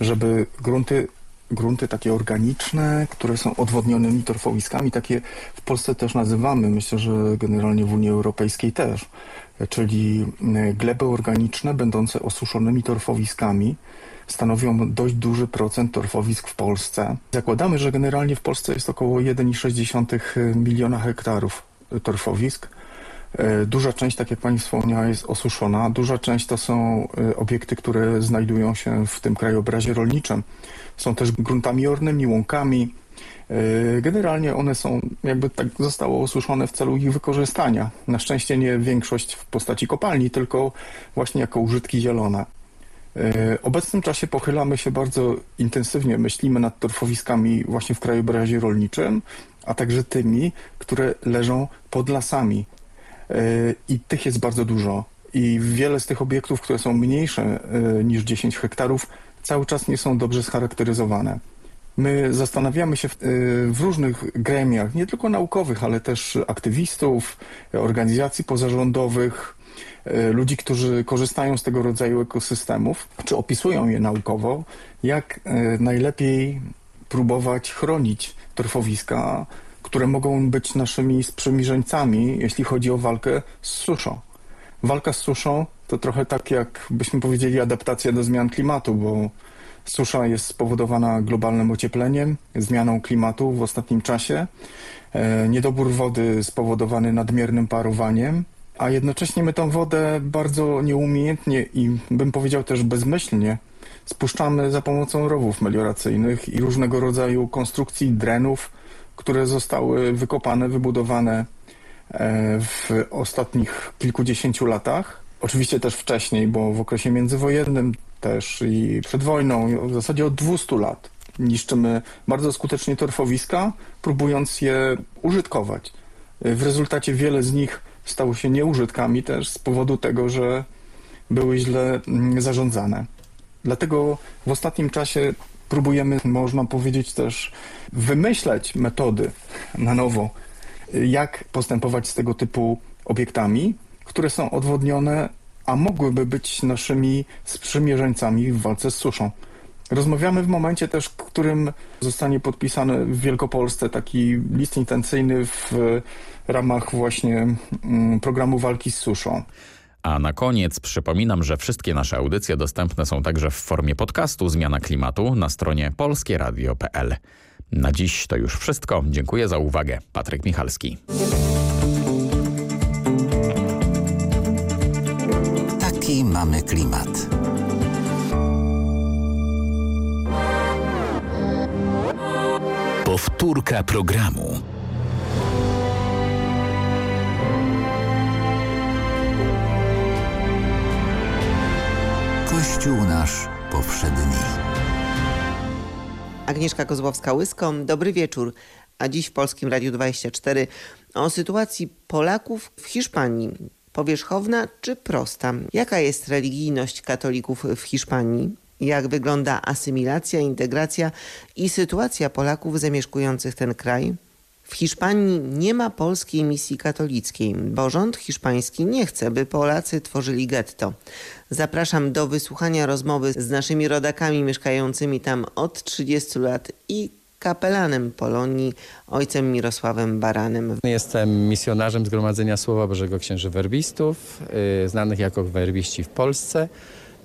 żeby grunty grunty takie organiczne, które są odwodnionymi torfowiskami, takie w Polsce też nazywamy, myślę, że generalnie w Unii Europejskiej też, czyli y, gleby organiczne będące osuszonymi torfowiskami stanowią dość duży procent torfowisk w Polsce. Zakładamy, że generalnie w Polsce jest około 1,6 miliona hektarów torfowisk. Y, duża część, tak jak pani wspomniała, jest osuszona. Duża część to są y, obiekty, które znajdują się w tym krajobrazie rolniczym. Są też gruntami ornymi, łąkami. Y, generalnie one są, jakby tak zostało osuszone w celu ich wykorzystania. Na szczęście nie większość w postaci kopalni, tylko właśnie jako użytki zielone. W obecnym czasie pochylamy się bardzo intensywnie, myślimy nad torfowiskami właśnie w krajobrazie rolniczym, a także tymi, które leżą pod lasami. I tych jest bardzo dużo. I wiele z tych obiektów, które są mniejsze niż 10 hektarów, cały czas nie są dobrze scharakteryzowane. My zastanawiamy się w, w, różnych gremiach, nie tylko naukowych, ale też aktywistów, organizacji pozarządowych, ludzi, którzy korzystają z tego rodzaju ekosystemów, czy opisują je naukowo, jak najlepiej próbować chronić torfowiska, które mogą być naszymi sprzymierzeńcami, jeśli chodzi o walkę z suszą. Walka z suszą to trochę tak, jak byśmy powiedzieli, adaptacja do zmian klimatu, bo susza jest spowodowana globalnym ociepleniem, zmianą klimatu w ostatnim czasie, e, niedobór wody spowodowany nadmiernym parowaniem, a jednocześnie my tą wodę bardzo nieumiejętnie i bym powiedział też bezmyślnie spuszczamy za pomocą rowów melioracyjnych i różnego rodzaju konstrukcji drenów, które zostały wykopane, wybudowane w ostatnich kilkudziesięciu latach. Oczywiście też wcześniej, bo w okresie międzywojennym też i przed wojną, w zasadzie od 200 lat niszczymy bardzo skutecznie torfowiska, próbując je użytkować. W rezultacie wiele z nich stało się nieużytkami też z powodu tego, że były źle zarządzane. Dlatego w ostatnim czasie próbujemy, można powiedzieć też, wymyśleć metody na nowo, jak postępować z tego typu obiektami, które są odwodnione, a mogłyby być naszymi sprzymierzeńcami w walce z suszą. Rozmawiamy w momencie też, w którym zostanie podpisany w Wielkopolsce taki list intencyjny w ramach właśnie mm, programu walki z suszą. A na koniec przypominam, że wszystkie nasze audycje dostępne są także w formie podcastu Zmiana Klimatu na stronie polskieradio.pl. Na dziś to już wszystko. Dziękuję za uwagę. Patryk Michalski. Taki mamy klimat. Powtórka programu. Kościół nasz powszedni. Agnieszka Kozłowska-Łysko, dobry wieczór. A dziś w Polskim Radiu 24 o sytuacji Polaków w Hiszpanii. Powierzchowna czy prosta? Jaka jest religijność katolików w Hiszpanii? Jak wygląda asymilacja, integracja i sytuacja Polaków zamieszkujących ten kraj? W Hiszpanii nie ma polskiej misji katolickiej, bo rząd hiszpański nie chce, by Polacy tworzyli getto. Zapraszam do wysłuchania rozmowy z naszymi rodakami mieszkającymi tam od 30 lat i kapelanem Polonii, ojcem Mirosławem Baranem. Jestem misjonarzem Zgromadzenia Słowa Bożego Księży Werbistów, yy, znanych jako werbiści w Polsce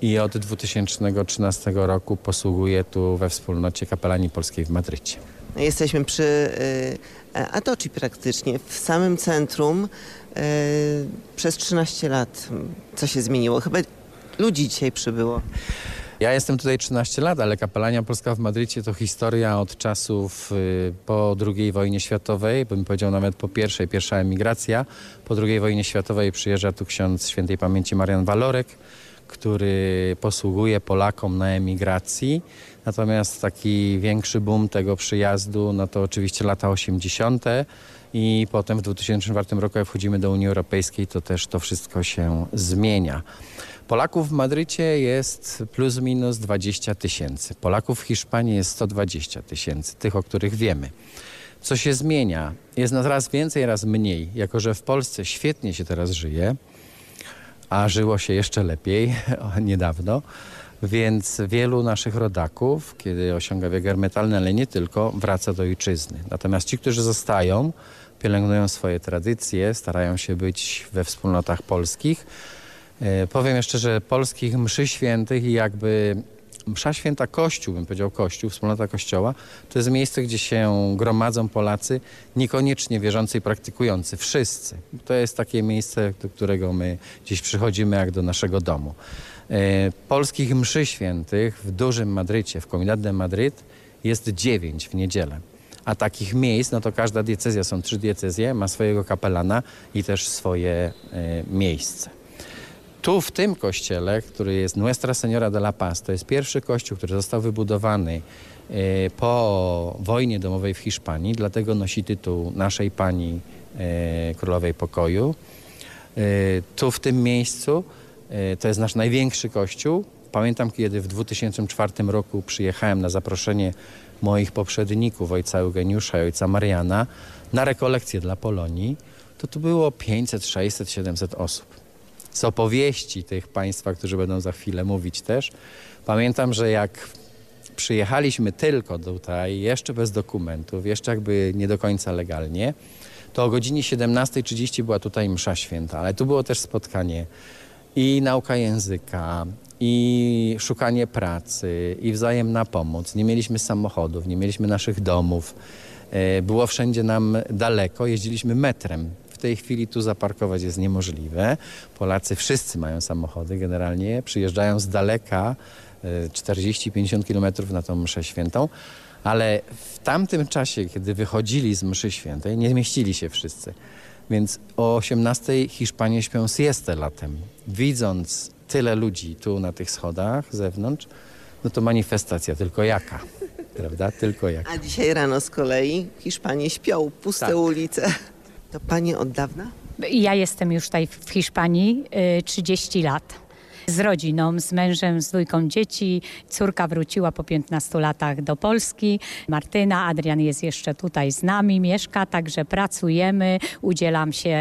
i od 2013 roku posługuję tu we wspólnocie kapelanii polskiej w Madrycie. Jesteśmy przy y, Atoci praktycznie, w samym centrum. Y, przez 13 lat co się zmieniło? Chyba ludzi dzisiaj przybyło. Ja jestem tutaj 13 lat, ale kapelania polska w Madrycie to historia od czasów y, po II wojnie światowej, bym powiedział nawet po pierwszej, pierwsza emigracja. Po II wojnie światowej przyjeżdża tu ksiądz świętej pamięci Marian Walorek, który posługuje Polakom na emigracji. Natomiast taki większy boom tego przyjazdu, no to oczywiście lata 80. i potem w 2004 roku, jak wchodzimy do Unii Europejskiej, to też to wszystko się zmienia. Polaków w Madrycie jest plus minus 20 tysięcy. Polaków w Hiszpanii jest 120 tysięcy, tych, o których wiemy. Co się zmienia? Jest nas raz więcej, raz mniej. Jako, że w Polsce świetnie się teraz żyje, a żyło się jeszcze lepiej niedawno, więc wielu naszych rodaków, kiedy osiąga wiek emerytalny, ale nie tylko, wraca do ojczyzny. Natomiast ci, którzy zostają, pielęgnują swoje tradycje, starają się być we wspólnotach polskich, E, powiem jeszcze, że polskich mszy świętych i jakby msza święta Kościół, bym powiedział Kościół, wspólnota Kościoła, to jest miejsce, gdzie się gromadzą Polacy, niekoniecznie wierzący i praktykujący, wszyscy. To jest takie miejsce, do którego my dziś przychodzimy jak do naszego domu. E, polskich mszy świętych w dużym Madrycie, w Comunidad de Madryt jest dziewięć w niedzielę. A takich miejsc, no to każda diecezja, są trzy diecezje, ma swojego kapelana i też swoje e, miejsce. Tu w tym kościele, który jest Nuestra Señora de la Paz, to jest pierwszy kościół, który został wybudowany e, po wojnie domowej w Hiszpanii, dlatego nosi tytuł naszej Pani e, Królowej Pokoju. E, tu w tym miejscu to jest nasz największy kościół. Pamiętam, kiedy w 2004 roku przyjechałem na zaproszenie moich poprzedników, ojca Eugeniusza i ojca Mariana, na rekolekcję dla Polonii, to tu było 500, 600, 700 osób z opowieści tych państwa, którzy będą za chwilę mówić też. Pamiętam, że jak przyjechaliśmy tylko tutaj, jeszcze bez dokumentów, jeszcze jakby nie do końca legalnie, to o godzinie 17.30 była tutaj msza święta, ale tu było też spotkanie i nauka języka, i szukanie pracy, i wzajemna pomoc. Nie mieliśmy samochodów, nie mieliśmy naszych domów. E, było wszędzie nam daleko, jeździliśmy metrem w tej chwili tu zaparkować jest niemożliwe. Polacy wszyscy mają samochody generalnie, przyjeżdżają z daleka 40-50 e, kilometrów na tą mszę świętą. Ale w tamtym czasie, kiedy wychodzili z mszy świętej, nie mieścili się wszyscy. Więc o 18 Hiszpanie śpią siestę latem. Widząc tyle ludzi tu na tych schodach z zewnątrz, no to manifestacja tylko jaka, prawda? Tylko jaka. A dzisiaj rano z kolei Hiszpanie śpią, puste tak. ulice. To pani od dawna? Ja jestem już tutaj w Hiszpanii 30 y, lat z rodziną, z mężem, z dwójką dzieci. Córka wróciła po 15 latach do Polski. Martyna, Adrian jest jeszcze tutaj z nami, mieszka, także pracujemy. Udzielam się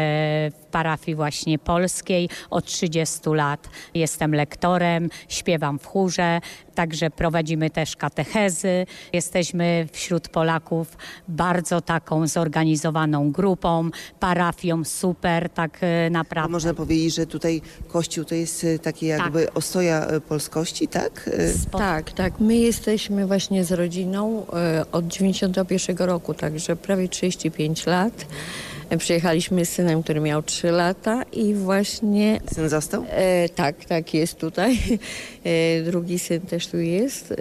parafii właśnie polskiej od 30 lat. Jestem lektorem, śpiewam w chórze, także prowadzimy też katechezy. Jesteśmy wśród Polaków bardzo taką zorganizowaną grupą, parafią super, tak e, naprawdę. można powiedzieć, że tutaj Kościół to jest e, takie jakby tak. ostoja e, polskości, tak? Tak, tak. My jesteśmy właśnie z rodziną od 91 roku, także prawie 35 lat. Przyjechaliśmy z synem, który miał 3 lata i właśnie... Syn został? E, tak, tak, jest tutaj. E, drugi syn też tu jest. E,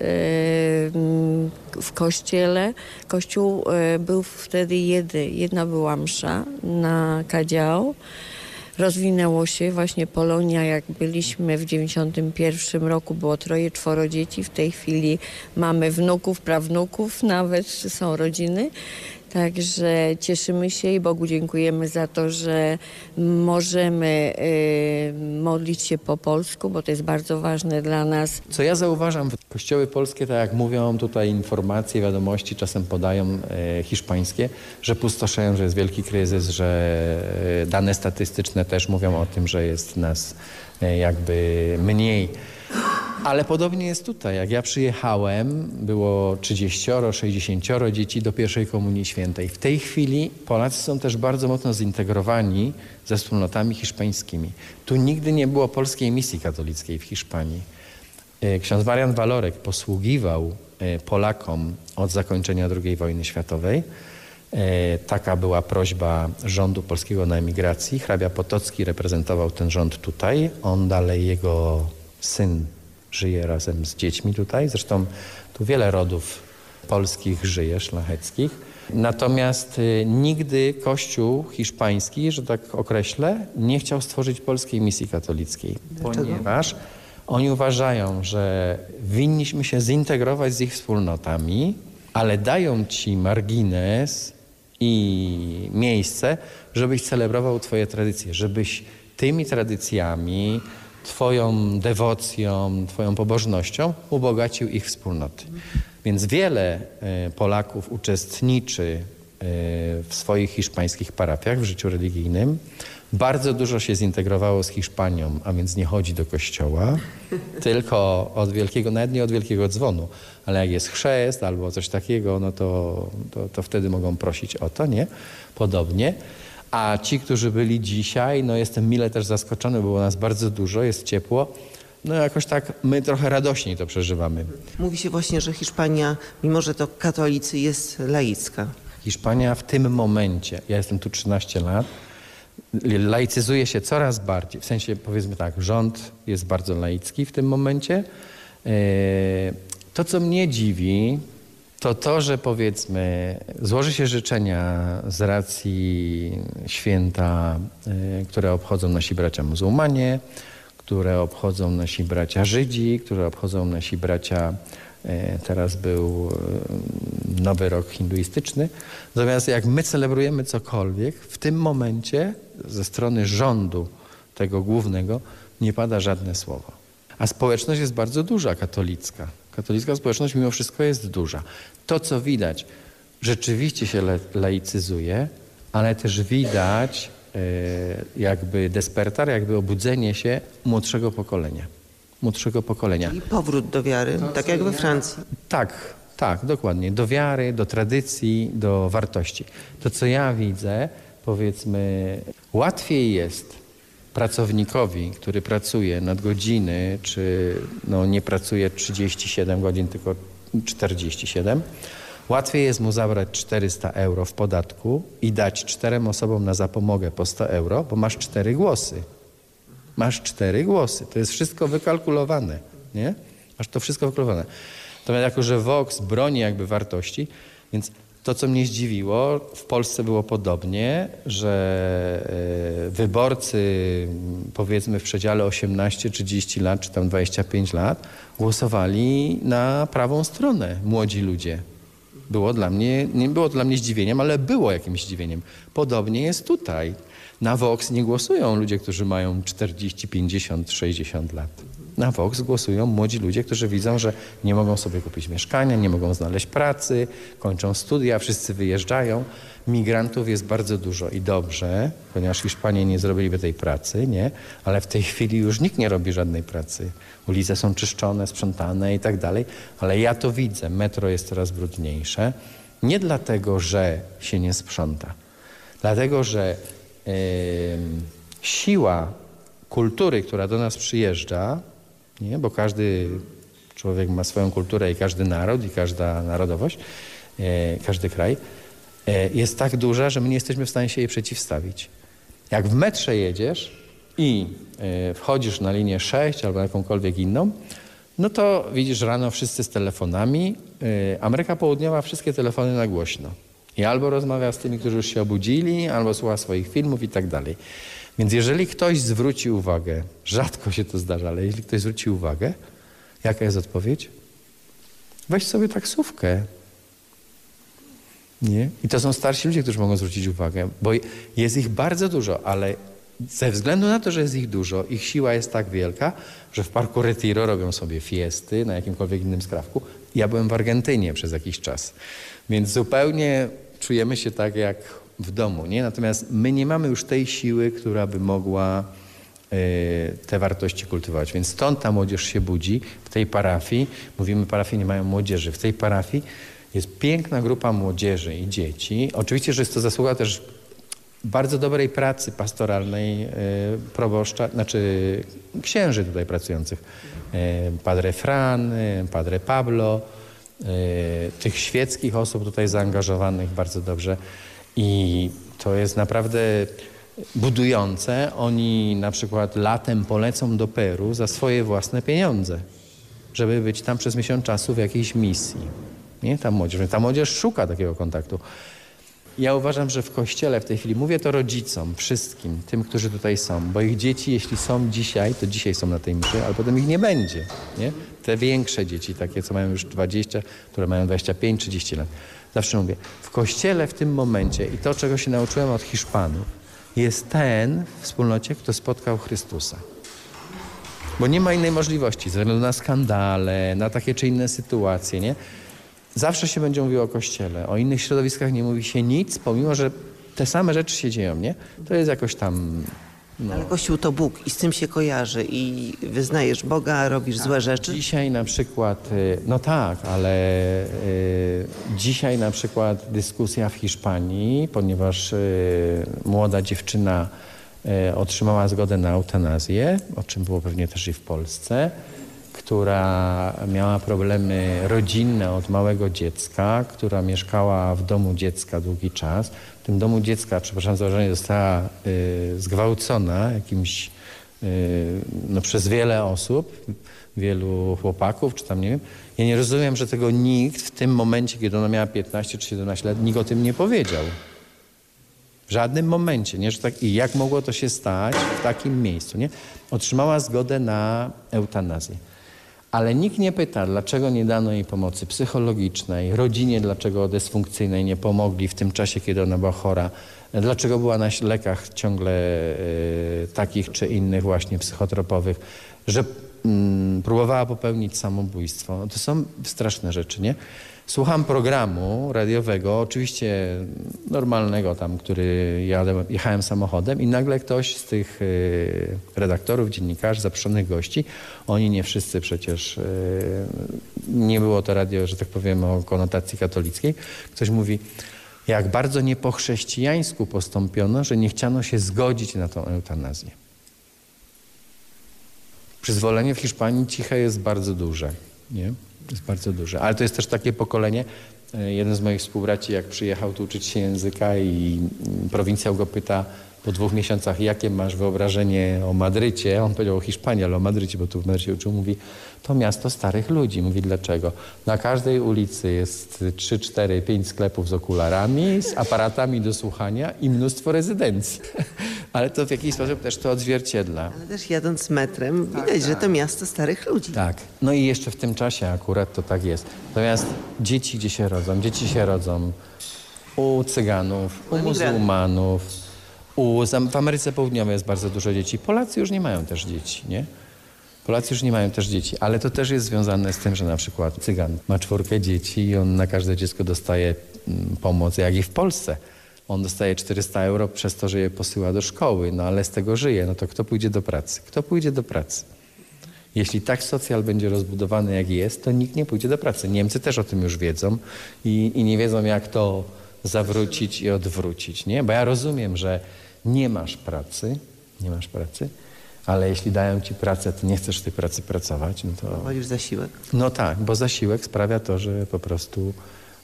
w kościele. Kościół e, był wtedy jedy, jedna była msza na kadział. Rozwinęło się właśnie Polonia, jak byliśmy w 91 roku, było troje, czworo dzieci. W tej chwili mamy wnuków, prawnuków, nawet są rodziny. Także cieszymy się i Bogu dziękujemy za to, że możemy y, modlić się po polsku, bo to jest bardzo ważne dla nas. Co ja zauważam, kościoły polskie, tak jak mówią tutaj informacje, wiadomości, czasem podają e, hiszpańskie, że pustoszeją, że jest wielki kryzys, że e, dane statystyczne też mówią o tym, że jest nas jakby mniej. Ale podobnie jest tutaj. Jak ja przyjechałem, było 30, 60 dzieci do pierwszej Komunii Świętej. W tej chwili Polacy są też bardzo mocno zintegrowani ze wspólnotami hiszpańskimi. Tu nigdy nie było polskiej misji katolickiej w Hiszpanii. E, ksiądz Marian Walorek posługiwał e, Polakom od zakończenia II wojny światowej. E, taka była prośba rządu polskiego na emigracji. Hrabia Potocki reprezentował ten rząd tutaj. On dalej, jego syn żyje razem z dziećmi tutaj. Zresztą tu wiele rodów polskich żyje, szlacheckich. Natomiast y, nigdy Kościół hiszpański, że tak określę, nie chciał stworzyć polskiej misji katolickiej. Dlaczego? Ponieważ oni uważają, że winniśmy się zintegrować z ich wspólnotami, ale dają ci margines i miejsce, żebyś celebrował twoje tradycje, żebyś tymi tradycjami, twoją dewocją, twoją pobożnością ubogacił ich wspólnoty. Więc wiele e, Polaków uczestniczy e, w swoich hiszpańskich parafiach w życiu religijnym. Bardzo dużo się zintegrowało z Hiszpanią, a więc nie chodzi do kościoła, tylko od wielkiego, nawet nie od wielkiego dzwonu, ale jak jest chrzest albo coś takiego, no to, to, to wtedy mogą prosić o to, nie? Podobnie. A ci, którzy byli dzisiaj, no jestem mile też zaskoczony, było nas bardzo dużo, jest ciepło. No jakoś tak my trochę radośniej to przeżywamy. Mówi się właśnie, że Hiszpania, mimo że to katolicy, jest laicka. Hiszpania w tym momencie, ja jestem tu 13 lat, laicyzuje się coraz bardziej. W sensie powiedzmy tak, rząd jest bardzo laicki w tym momencie. E, To, co mnie dziwi, to to, że powiedzmy złoży się życzenia z racji święta, e, które obchodzą nasi bracia muzułmanie, które obchodzą nasi bracia Żydzi, które obchodzą nasi bracia, e, teraz był e, nowy rok hinduistyczny. Natomiast jak my celebrujemy cokolwiek, w tym momencie ze strony rządu tego głównego nie pada żadne słowo. A społeczność jest bardzo duża, katolicka. Katolicka społeczność mimo wszystko jest duża. To, co widać, rzeczywiście się le- laicyzuje, ale też widać e, jakby despertar, jakby obudzenie się młodszego pokolenia. Młodszego pokolenia. I powrót do wiary, tak jak we Francji. Tak, tak, dokładnie. Do wiary, do tradycji, do wartości. To, co ja widzę, powiedzmy, łatwiej jest pracownikowi, który pracuje nadgodziny, czy no, nie pracuje 37 godzin, tylko 47, łatwiej jest mu zabrać 400 euro w podatku i dać czterem osobom na zapomogę po 100 euro, bo masz cztery głosy. Masz cztery głosy. To jest wszystko wykalkulowane, nie? Masz to wszystko wykalkulowane. Natomiast jako, że Vox broni jakby wartości, więc to, co mnie zdziwiło, w Polsce było podobnie, że e, wyborcy powiedzmy w przedziale 18-30 lat, czy tam 25 lat, głosowali na prawą stronę, młodzi ludzie. Było dla mnie, nie było dla mnie zdziwieniem, ale było jakimś zdziwieniem. Podobnie jest tutaj. Na Vox nie głosują ludzie, którzy mają 40, 50, 60 lat. Na Vox głosują młodzi ludzie, którzy widzą, że nie mogą sobie kupić mieszkania, nie mogą znaleźć pracy, kończą studia, wszyscy wyjeżdżają. Migrantów jest bardzo dużo i dobrze, ponieważ Hiszpanie nie zrobiliby tej pracy, nie? Ale w tej chwili już nikt nie robi żadnej pracy. Ulice są czyszczone, sprzątane i tak dalej, ale ja to widzę. Metro jest coraz brudniejsze. Nie dlatego, że się nie sprząta, dlatego, że em, siła kultury, która do nas przyjeżdża, nie? bo każdy człowiek ma swoją kulturę i każdy naród i każda narodowość, e, każdy kraj, e, jest tak duża, że my nie jesteśmy w stanie się jej przeciwstawić. Jak w metrze jedziesz i e, wchodzisz na linię 6 albo jakąkolwiek inną, no to widzisz rano wszyscy z telefonami. E, Ameryka Południowa wszystkie telefony na głośno. I albo rozmawia z tymi, którzy już się obudzili, albo słucha swoich filmów i tak dalej. Więc jeżeli ktoś zwróci uwagę, rzadko się to zdarza, ale jeśli ktoś zwróci uwagę, jaka jest odpowiedź? Weź sobie taksówkę. Nie? I to są starsi ludzie, którzy mogą zwrócić uwagę, bo jest ich bardzo dużo, ale ze względu na to, że jest ich dużo, ich siła jest tak wielka, że w parku Retiro robią sobie fiesty na jakimkolwiek innym skrawku. Ja byłem w Argentynie przez jakiś czas, więc zupełnie czujemy się tak jak w domu. Nie? Natomiast my nie mamy już tej siły, która by mogła e, te wartości kultywować. Więc stąd ta młodzież się budzi. W tej parafii, mówimy parafie nie mają młodzieży, w tej parafii jest piękna grupa młodzieży i dzieci. Oczywiście, że jest to zasługa też bardzo dobrej pracy pastoralnej e, proboszcza, znaczy księży tutaj pracujących. E, Padre Fran, Padre Pablo, tych świeckich osób tutaj zaangażowanych bardzo dobrze i to jest naprawdę budujące. Oni na przykład latem polecą do Peru za swoje własne pieniądze, żeby być tam przez miesiąc czasu w jakiejś misji. Nie? Ta młodzież. Ta młodzież szuka takiego kontaktu. Ja uważam, że w kościele w tej chwili, mówię to rodzicom, wszystkim, tym, którzy tutaj są, bo ich dzieci, jeśli są dzisiaj, to dzisiaj są na tej mszy, ale potem ich nie będzie. Nie? Te większe dzieci, takie, co mają już 20, które mają 25, 30 lat. Zawsze mówię, w kościele w tym momencie i to, czego się nauczyłem od Hiszpanów, jest ten w wspólnocie, kto spotkał Chrystusa. Bo nie ma innej możliwości, ze względu na skandale, na takie czy inne sytuacje, nie? Zawsze się będzie mówiło o Kościele. O innych środowiskach nie mówi się nic, pomimo, że te same rzeczy się dzieją, nie? To jest jakoś tam... No. Ale Kościół to Bóg i z tym się kojarzy i wyznajesz Boga, robisz złe rzeczy? Dzisiaj na przykład, y, no tak, ale y, dzisiaj na przykład dyskusja w Hiszpanii, ponieważ y, młoda dziewczyna y, otrzymała zgodę na eutanazję, o czym było pewnie też i w Polsce, która miała problemy rodzinne od małego dziecka, która mieszkała w domu dziecka długi czas. W tym domu dziecka, przepraszam za założenie, została y, zgwałcona jakimś, y, no, przez wiele osób, wielu chłopaków, czy tam nie wiem. Ja nie rozumiem, że tego nikt w tym momencie, kiedy ona miała 15 czy 17 lat, nikt o tym nie powiedział. W żadnym momencie, nie? Że tak, I jak mogło to się stać w takim miejscu, nie? Otrzymała zgodę na eutanazję. Ale nikt nie pyta, dlaczego nie dano jej pomocy psychologicznej, rodzinie, dlaczego dysfunkcyjnej nie pomogli w tym czasie, kiedy ona była chora, dlaczego była na lekach ciągle y, takich czy innych właśnie psychotropowych, że mm, próbowała popełnić samobójstwo. To są straszne rzeczy, nie? Słucham programu radiowego, oczywiście normalnego tam, który jadę, jechałem samochodem i nagle ktoś z tych y, redaktorów, dziennikarzy, zaproszonych gości, oni nie wszyscy przecież, y, nie było to radio, że tak powiem, o konotacji katolickiej, ktoś mówi, jak bardzo nie po chrześcijańsku postąpiono, że nie chciano się zgodzić na tą eutanazję. Przyzwolenie w Hiszpanii ciche jest bardzo duże, nie? Jest bardzo duże. Ale to jest też takie pokolenie, e, jeden z moich współbraci jak przyjechał tu uczyć się języka i mm, prowincjał go pyta po dwóch miesiącach, jakie masz wyobrażenie o Madrycie? On powiedział o Hiszpanii, ale o Madrycie, bo tu w Madrycie uczył. Mówi, to miasto starych ludzi. Mówi, dlaczego? Na każdej ulicy jest 3, 4, 5 sklepów z okularami, z aparatami do słuchania i mnóstwo rezydencji. ale to w jakiś sposób też to odzwierciedla. Ale też jadąc metrem widać, tak, że to miasto starych ludzi. Tak. No i jeszcze w tym czasie akurat to tak jest. Natomiast dzieci gdzie się rodzą? Dzieci się rodzą u Cyganów, u muzułmanów, u, w Ameryce Południowej jest bardzo dużo dzieci. Polacy już nie mają też dzieci, nie? Polacy już nie mają też dzieci, ale to też jest związane z tym, że na przykład Cygan ma czwórkę dzieci i on na każde dziecko dostaje mm, pomoc, jak i w Polsce. On dostaje 400 euro przez to, że je posyła do szkoły, no ale z tego żyje. No to kto pójdzie do pracy? Kto pójdzie do pracy? Jeśli tak socjal będzie rozbudowany, jak jest, to nikt nie pójdzie do pracy. Niemcy też o tym już wiedzą i, i nie wiedzą, jak to zawrócić i odwrócić, nie? Bo ja rozumiem, że nie masz pracy, nie masz pracy, ale jeśli dają ci pracę, to nie chcesz w tej pracy pracować, no to... Wolisz zasiłek? No tak, bo zasiłek sprawia to, że po prostu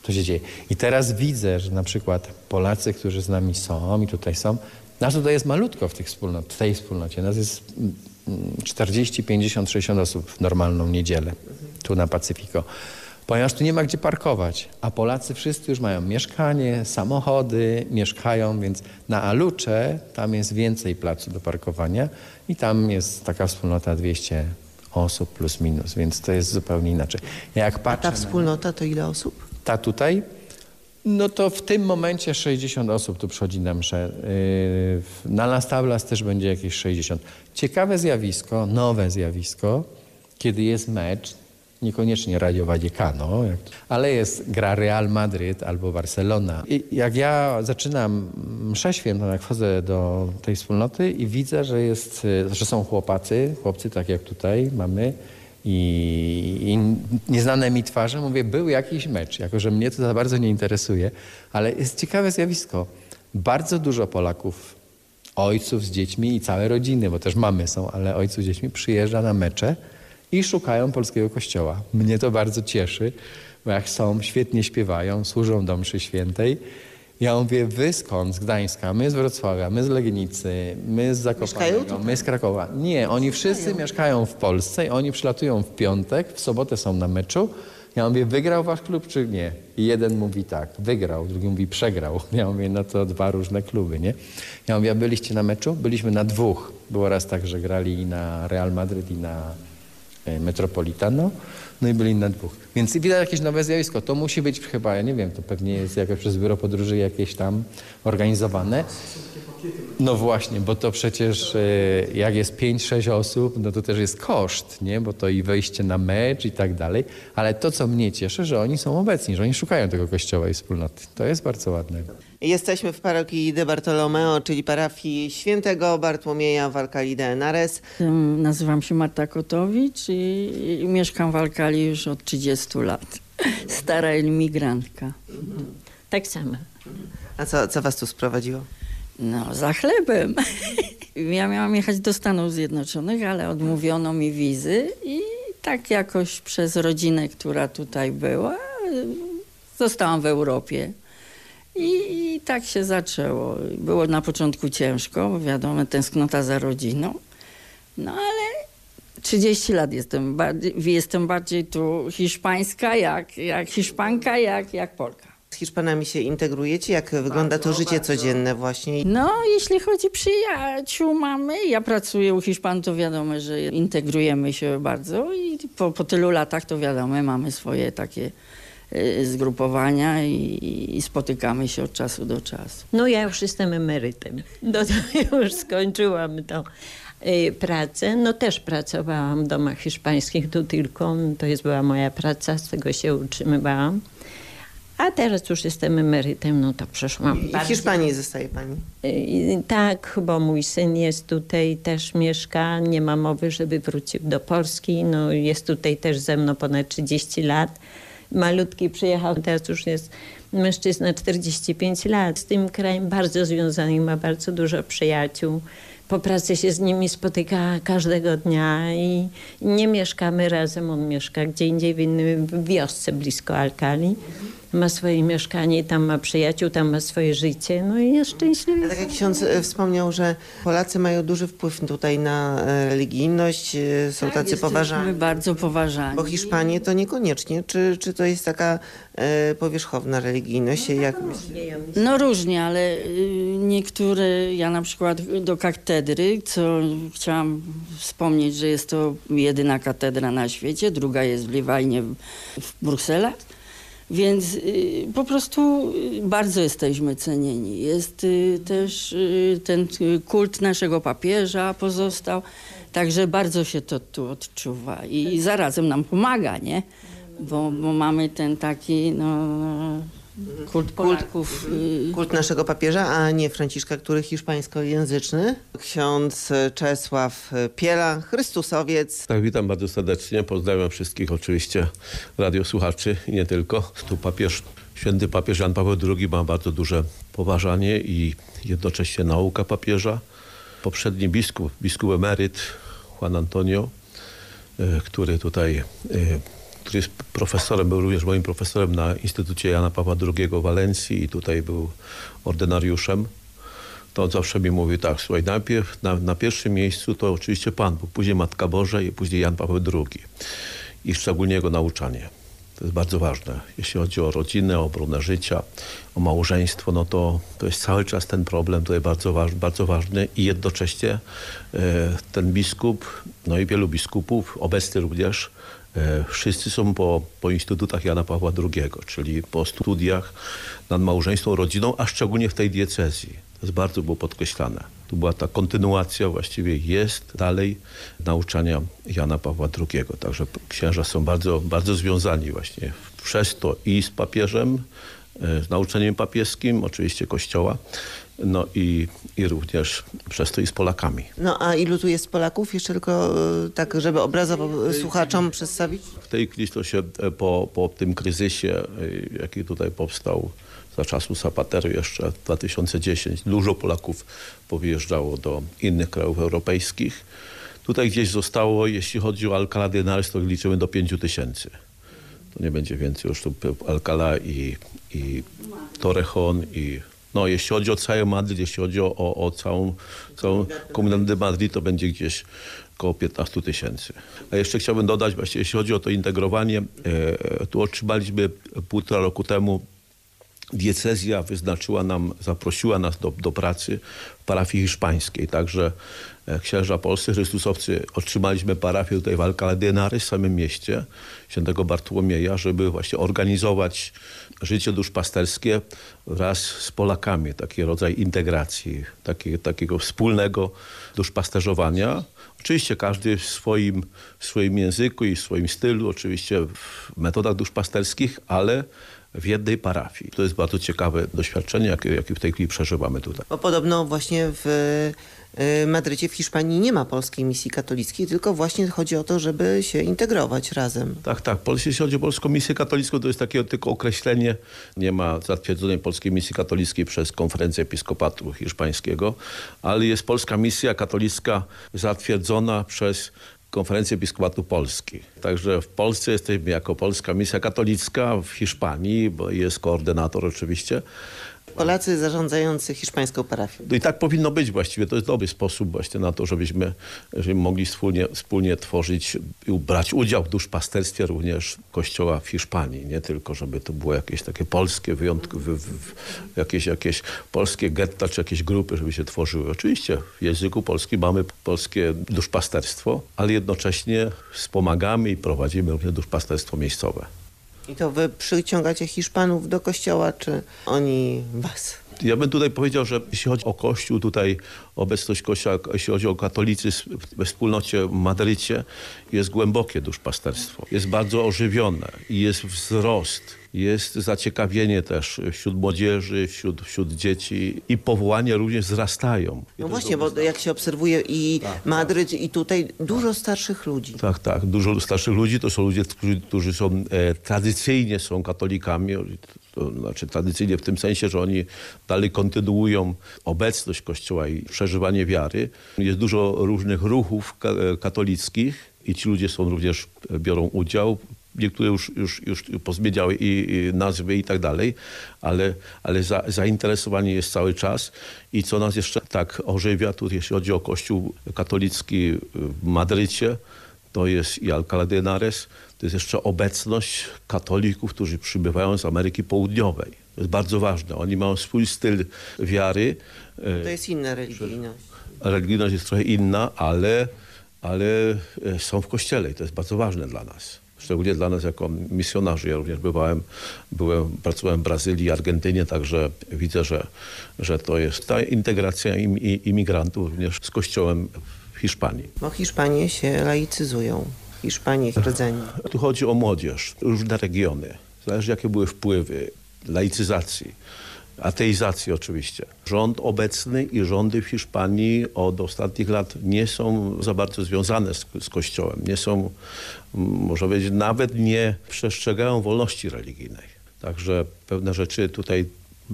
to się dzieje. I teraz widzę, że na przykład Polacy, którzy z nami są i tutaj są, nas tutaj jest malutko w, tych wspólnot, w tej wspólnocie. Nas jest 40, 50, 60 osób w normalną niedzielę tu na Pacyfiko ponieważ tu nie ma gdzie parkować, a Polacy wszyscy już mają mieszkanie, samochody, mieszkają, więc na Alucze tam jest więcej placu do parkowania i tam jest taka wspólnota 200 osób plus minus, więc to jest zupełnie inaczej. Jak patrzę a ta wspólnota to ile osób? Ta tutaj? No to w tym momencie 60 osób tu przychodzi na mszę. Yy, na Las Tablas też będzie jakieś 60. Ciekawe zjawisko, nowe zjawisko, kiedy jest mecz, niekoniecznie Radio Vallecano, ale jest gra Real Madryt albo Barcelona. I jak ja zaczynam mszę świętą, jak wchodzę do tej wspólnoty i widzę, że, jest, że są chłopacy, chłopcy tak jak tutaj mamy, i, i, nieznane mi twarze, mówię, był jakiś mecz, jako że mnie to za bardzo nie interesuje, ale jest ciekawe zjawisko. Bardzo dużo Polaków, ojców z dziećmi i całe rodziny, bo też mamy są, ale ojców z dziećmi przyjeżdża na mecze i szukają polskiego kościoła. Mnie to bardzo cieszy, bo jak są, świetnie śpiewają, służą do mszy świętej. Ja mówię, wy skąd? Z Gdańska, my z Wrocławia, my z Legnicy, my z Zakopanego, my z Krakowa. Nie, oni wszyscy mieszkają w Polsce i oni przylatują w piątek, w sobotę są na meczu. Ja mówię, wygrał wasz klub czy nie? I jeden mówi tak, wygrał, drugi mówi przegrał. Ja mówię, no to dwa różne kluby, nie? Ja mówię, a byliście na meczu? Byliśmy na dwóch. Było raz tak, że grali na Real Madryt i na Metropolitano, no i byli na dwóch. Więc widać jakieś nowe zjawisko. To musi być chyba, ja nie wiem, to pewnie jest jakoś przez biuro podróży jakieś tam organizowane. No właśnie, bo to przecież e, jak jest 5-6 osób, no to też jest koszt, nie? Bo to i wejście na mecz i tak dalej. Ale to, co mnie cieszy, że oni są obecni, że oni szukają tego kościoła i wspólnoty. To jest bardzo ładne. Jesteśmy w parokii de Bartolomeo, czyli parafii świętego Bartłomieja w Alcali de Henares. Nazywam się Marta Kotowicz i, i mieszkam w Alcali już od 30 lat. Stara imigrantka. Tak samo. A co, co was tu sprowadziło? No, za chlebem. Ja miałam jechać do Stanów Zjednoczonych, ale odmówiono mi wizy i tak jakoś przez rodzinę, która tutaj była, zostałam w Europie. I, I tak się zaczęło. Było na początku ciężko, bo wiadomo, tęsknota za rodziną. No ale 30 lat jestem bardziej, jestem bardziej tu hiszpańska, jak, jak hiszpanka, jak, jak Polka. Z Hiszpanami się integrujecie? Jak wygląda to życie codzienne właśnie? No, jeśli chodzi przyjaciół mamy, ja pracuję u Hiszpan, to wiadomo, że integrujemy się bardzo i po, po tylu latach to wiadomo, mamy swoje takie y, zgrupowania i, i spotykamy się od czasu do czasu. No ja już jestem emerytem. No to już skończyłam tą y, pracę. No też pracowałam w domach hiszpańskich tu tylko. To jest była moja praca, z tego się utrzymywałam. A teraz już jestem emerytem, no to przeszłam. I w Hiszpanii zostaje pani? Y, Tak, bo mój syn jest tutaj, też mieszka. Nie ma mowy, żeby wrócił do Polski. No, jest tutaj też ze mną ponad 30 lat. Malutki przyjechał, teraz już jest mężczyzna 45 lat. Z tym krajem bardzo związany, ma bardzo dużo przyjaciół. Po pracy się z nimi spotyka każdego dnia i nie mieszkamy razem. On mieszka gdzie indziej w innym w wiosce blisko Alkali. Ma swoje mieszkanie, tam ma przyjaciół, tam ma swoje życie, no i jest szczęśliwy. Tak jak ksiądz e, wspomniał, że Polacy mają duży wpływ tutaj na e, religijność, e, są Tak, tacy poważani. bardzo poważani. Bo Hiszpanie to niekoniecznie. Czy, czy to jest taka e, powierzchowna religijność? Jak myślicie? No różnie, ale y, niektóre, ja na przykład do katedry, co chciałam wspomnieć, że jest to jedyna katedra na świecie, druga jest w Liwajnie w, w Brukselach. Więc y, po prostu y, bardzo jesteśmy cenieni. Jest y, też ten kult naszego papieża pozostał, także bardzo się to tu odczuwa i zarazem nam pomaga, nie? Bo, bo mamy ten taki, no, kult Polaków. y, Kult naszego papieża, a nie Franciszka, który hiszpańskojęzyczny. Ksiądz Czesław Piela, Chrystusowiec. Tak, witam bardzo serdecznie. Pozdrawiam wszystkich oczywiście radiosłuchaczy i nie tylko. Tu papież, święty papież Jan Paweł II ma bardzo duże poważanie i jednocześnie nauka papieża. Poprzedni biskup, biskup emeryt Juan Antonio, e, który tutaj, e, który jest profesorem, był również moim profesorem na Instytucie Jana Pawła II w Walencji i tutaj był ordynariuszem to on zawsze mi mówi tak, słuchaj, najpierw na, na pierwszym miejscu to oczywiście Pan Bóg, później Matka Boża i później Jan Paweł II. I szczególnie jego nauczanie. To jest bardzo ważne. Jeśli chodzi o rodzinę, o obronę życia, o małżeństwo, no to, to jest cały czas ten problem tutaj bardzo, waż, bardzo ważny i jednocześnie e, ten biskup, no i wielu biskupów, obecny również, wszyscy są po, po instytutach Jana Pawła II, czyli po studiach nad małżeństwem, rodziną, a szczególnie w tej diecezji. To jest bardzo było podkreślane. Tu była ta kontynuacja, właściwie jest dalej nauczania Jana Pawła II. Także księża są bardzo, bardzo związani właśnie przez to i z papieżem, e, z nauczeniem papieskim, oczywiście Kościoła, no i, i również przez to i z Polakami. No a ilu tu jest Polaków? Jeszcze tylko e, tak, żeby obrazowo e, słuchaczom przedstawić. W tej chwili to się e, po, po tym kryzysie, e, jaki tutaj powstał za czasu Zapatery jeszcze w 2010, dużo Polaków powyjeżdżało do innych krajów europejskich. Tutaj gdzieś zostało, jeśli chodzi o Alcalá de Henares, to liczymy do 5 tysięcy. To nie będzie więcej już tu Alcalá i, i Torrejon i no, jeśli chodzi o cały Madryt, jeśli chodzi o, o, o całą, całą Comunidad de Madrid, to będzie gdzieś około 15 tysięcy. A jeszcze chciałbym dodać, właśnie jeśli chodzi o to integrowanie, e, tu otrzymaliśmy półtora roku temu diecezja wyznaczyła nam, zaprosiła nas do, do pracy w parafii hiszpańskiej. Także e, księża polscy, chrystusowcy otrzymaliśmy parafię tutaj w Alcalá de Henares, w samym mieście świętego Bartłomieja, żeby właśnie organizować życie duszpasterskie wraz z Polakami. Taki rodzaj integracji, taki, takiego wspólnego duszpasterzowania. Oczywiście każdy w swoim, w swoim języku i w swoim stylu, oczywiście w metodach duszpasterskich, ale w jednej parafii. To jest bardzo ciekawe doświadczenie, jakie, jakie w tej chwili przeżywamy tutaj. Bo podobno właśnie w y, Madrycie, w Hiszpanii nie ma polskiej misji katolickiej, tylko właśnie chodzi o to, żeby się integrować razem. Tak, tak. Jeśli chodzi o Polską Misję Katolicką, to jest takie tylko określenie. Nie ma zatwierdzonej Polskiej Misji Katolickiej przez Konferencję Episkopatu Hiszpańskiego, ale jest Polska Misja Katolicka zatwierdzona przez Konferencję Episkopatu Polski. Także w Polsce jesteśmy jako Polska Misja Katolicka, w Hiszpanii, bo jest koordynator oczywiście. Polacy zarządzający hiszpańską parafią. No i tak powinno być właściwie. To jest dobry sposób właśnie na to, żebyśmy, żebyśmy mogli wspólnie, wspólnie tworzyć i brać udział w duszpasterstwie również kościoła w Hiszpanii. Nie tylko, żeby to było jakieś takie polskie wyjątkowe, jakieś, jakieś polskie getta czy jakieś grupy, żeby się tworzyły. Oczywiście w języku polskim mamy polskie duszpasterstwo, ale jednocześnie wspomagamy i prowadzimy również duszpasterstwo miejscowe. I to wy przyciągacie Hiszpanów do kościoła, czy oni was? Ja bym tutaj powiedział, że jeśli chodzi o Kościół, tutaj obecność Kościoła, jeśli chodzi o katolicyzm we wspólnocie w Madrycie, jest głębokie duszpasterstwo. Jest bardzo ożywione i jest wzrost. Jest zaciekawienie też wśród młodzieży, wśród, wśród dzieci i powołania również wzrastają. No właśnie, bo jak się obserwuje i tak, Madryt tak. i tutaj dużo starszych ludzi. Tak, tak. Dużo starszych ludzi to są ludzie, którzy, którzy są e, tradycyjnie są katolikami. To znaczy tradycyjnie w tym sensie, że oni dalej kontynuują obecność Kościoła i przeżywanie wiary. Jest dużo różnych ruchów katolickich i ci ludzie są również, biorą udział. Niektóre już, już, już pozmieniały i, i nazwy i tak dalej, ale, ale za, zainteresowanie jest cały czas. I co nas jeszcze tak ożywia, tu jeśli chodzi o Kościół katolicki w Madrycie, to jest i Alcalá de Henares, to jest jeszcze obecność katolików, którzy przybywają z Ameryki Południowej. To jest bardzo ważne. Oni mają swój styl wiary. To jest inna religijność. Religijność jest trochę inna, ale, ale są w kościele i to jest bardzo ważne dla nas. Szczególnie dla nas jako misjonarzy. Ja również bywałem, byłem, pracowałem w Brazylii, Argentynie, także widzę, że, że to jest ta integracja im, imigrantów również z kościołem w Hiszpanii. No Hiszpanie się laicyzują. Hiszpanii, ich rdzeni. Tu chodzi o młodzież, różne regiony. Zależy jakie były wpływy laicyzacji, ateizacji oczywiście. Rząd obecny i rządy w Hiszpanii od ostatnich lat nie są za bardzo związane z, z Kościołem. Nie są, można powiedzieć, nawet nie przestrzegają wolności religijnej. Także pewne rzeczy tutaj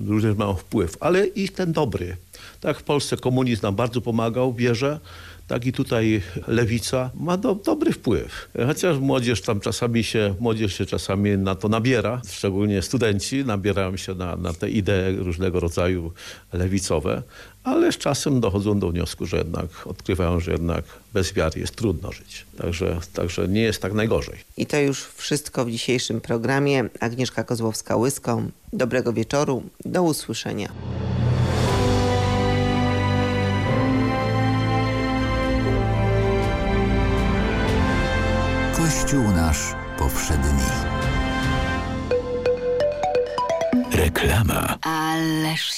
również mają wpływ, ale i ten dobry. Tak w Polsce komunizm nam bardzo pomagał, wierzę, tak i tutaj lewica ma do, dobry wpływ. Chociaż młodzież tam czasami się, młodzież się czasami na to nabiera, szczególnie studenci nabierają się na, na te idee różnego rodzaju lewicowe, ale z czasem dochodzą do wniosku, że jednak odkrywają, że jednak bez wiary jest trudno żyć. Także, także nie jest tak najgorzej. I to już wszystko w dzisiejszym programie. Agnieszka Kozłowska-Łyską. Dobrego wieczoru. Do usłyszenia. Kościół nasz powszedni. Reklama. Ależ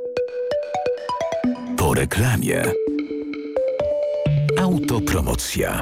Po reklamie. Autopromocja.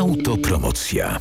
Autopromocja.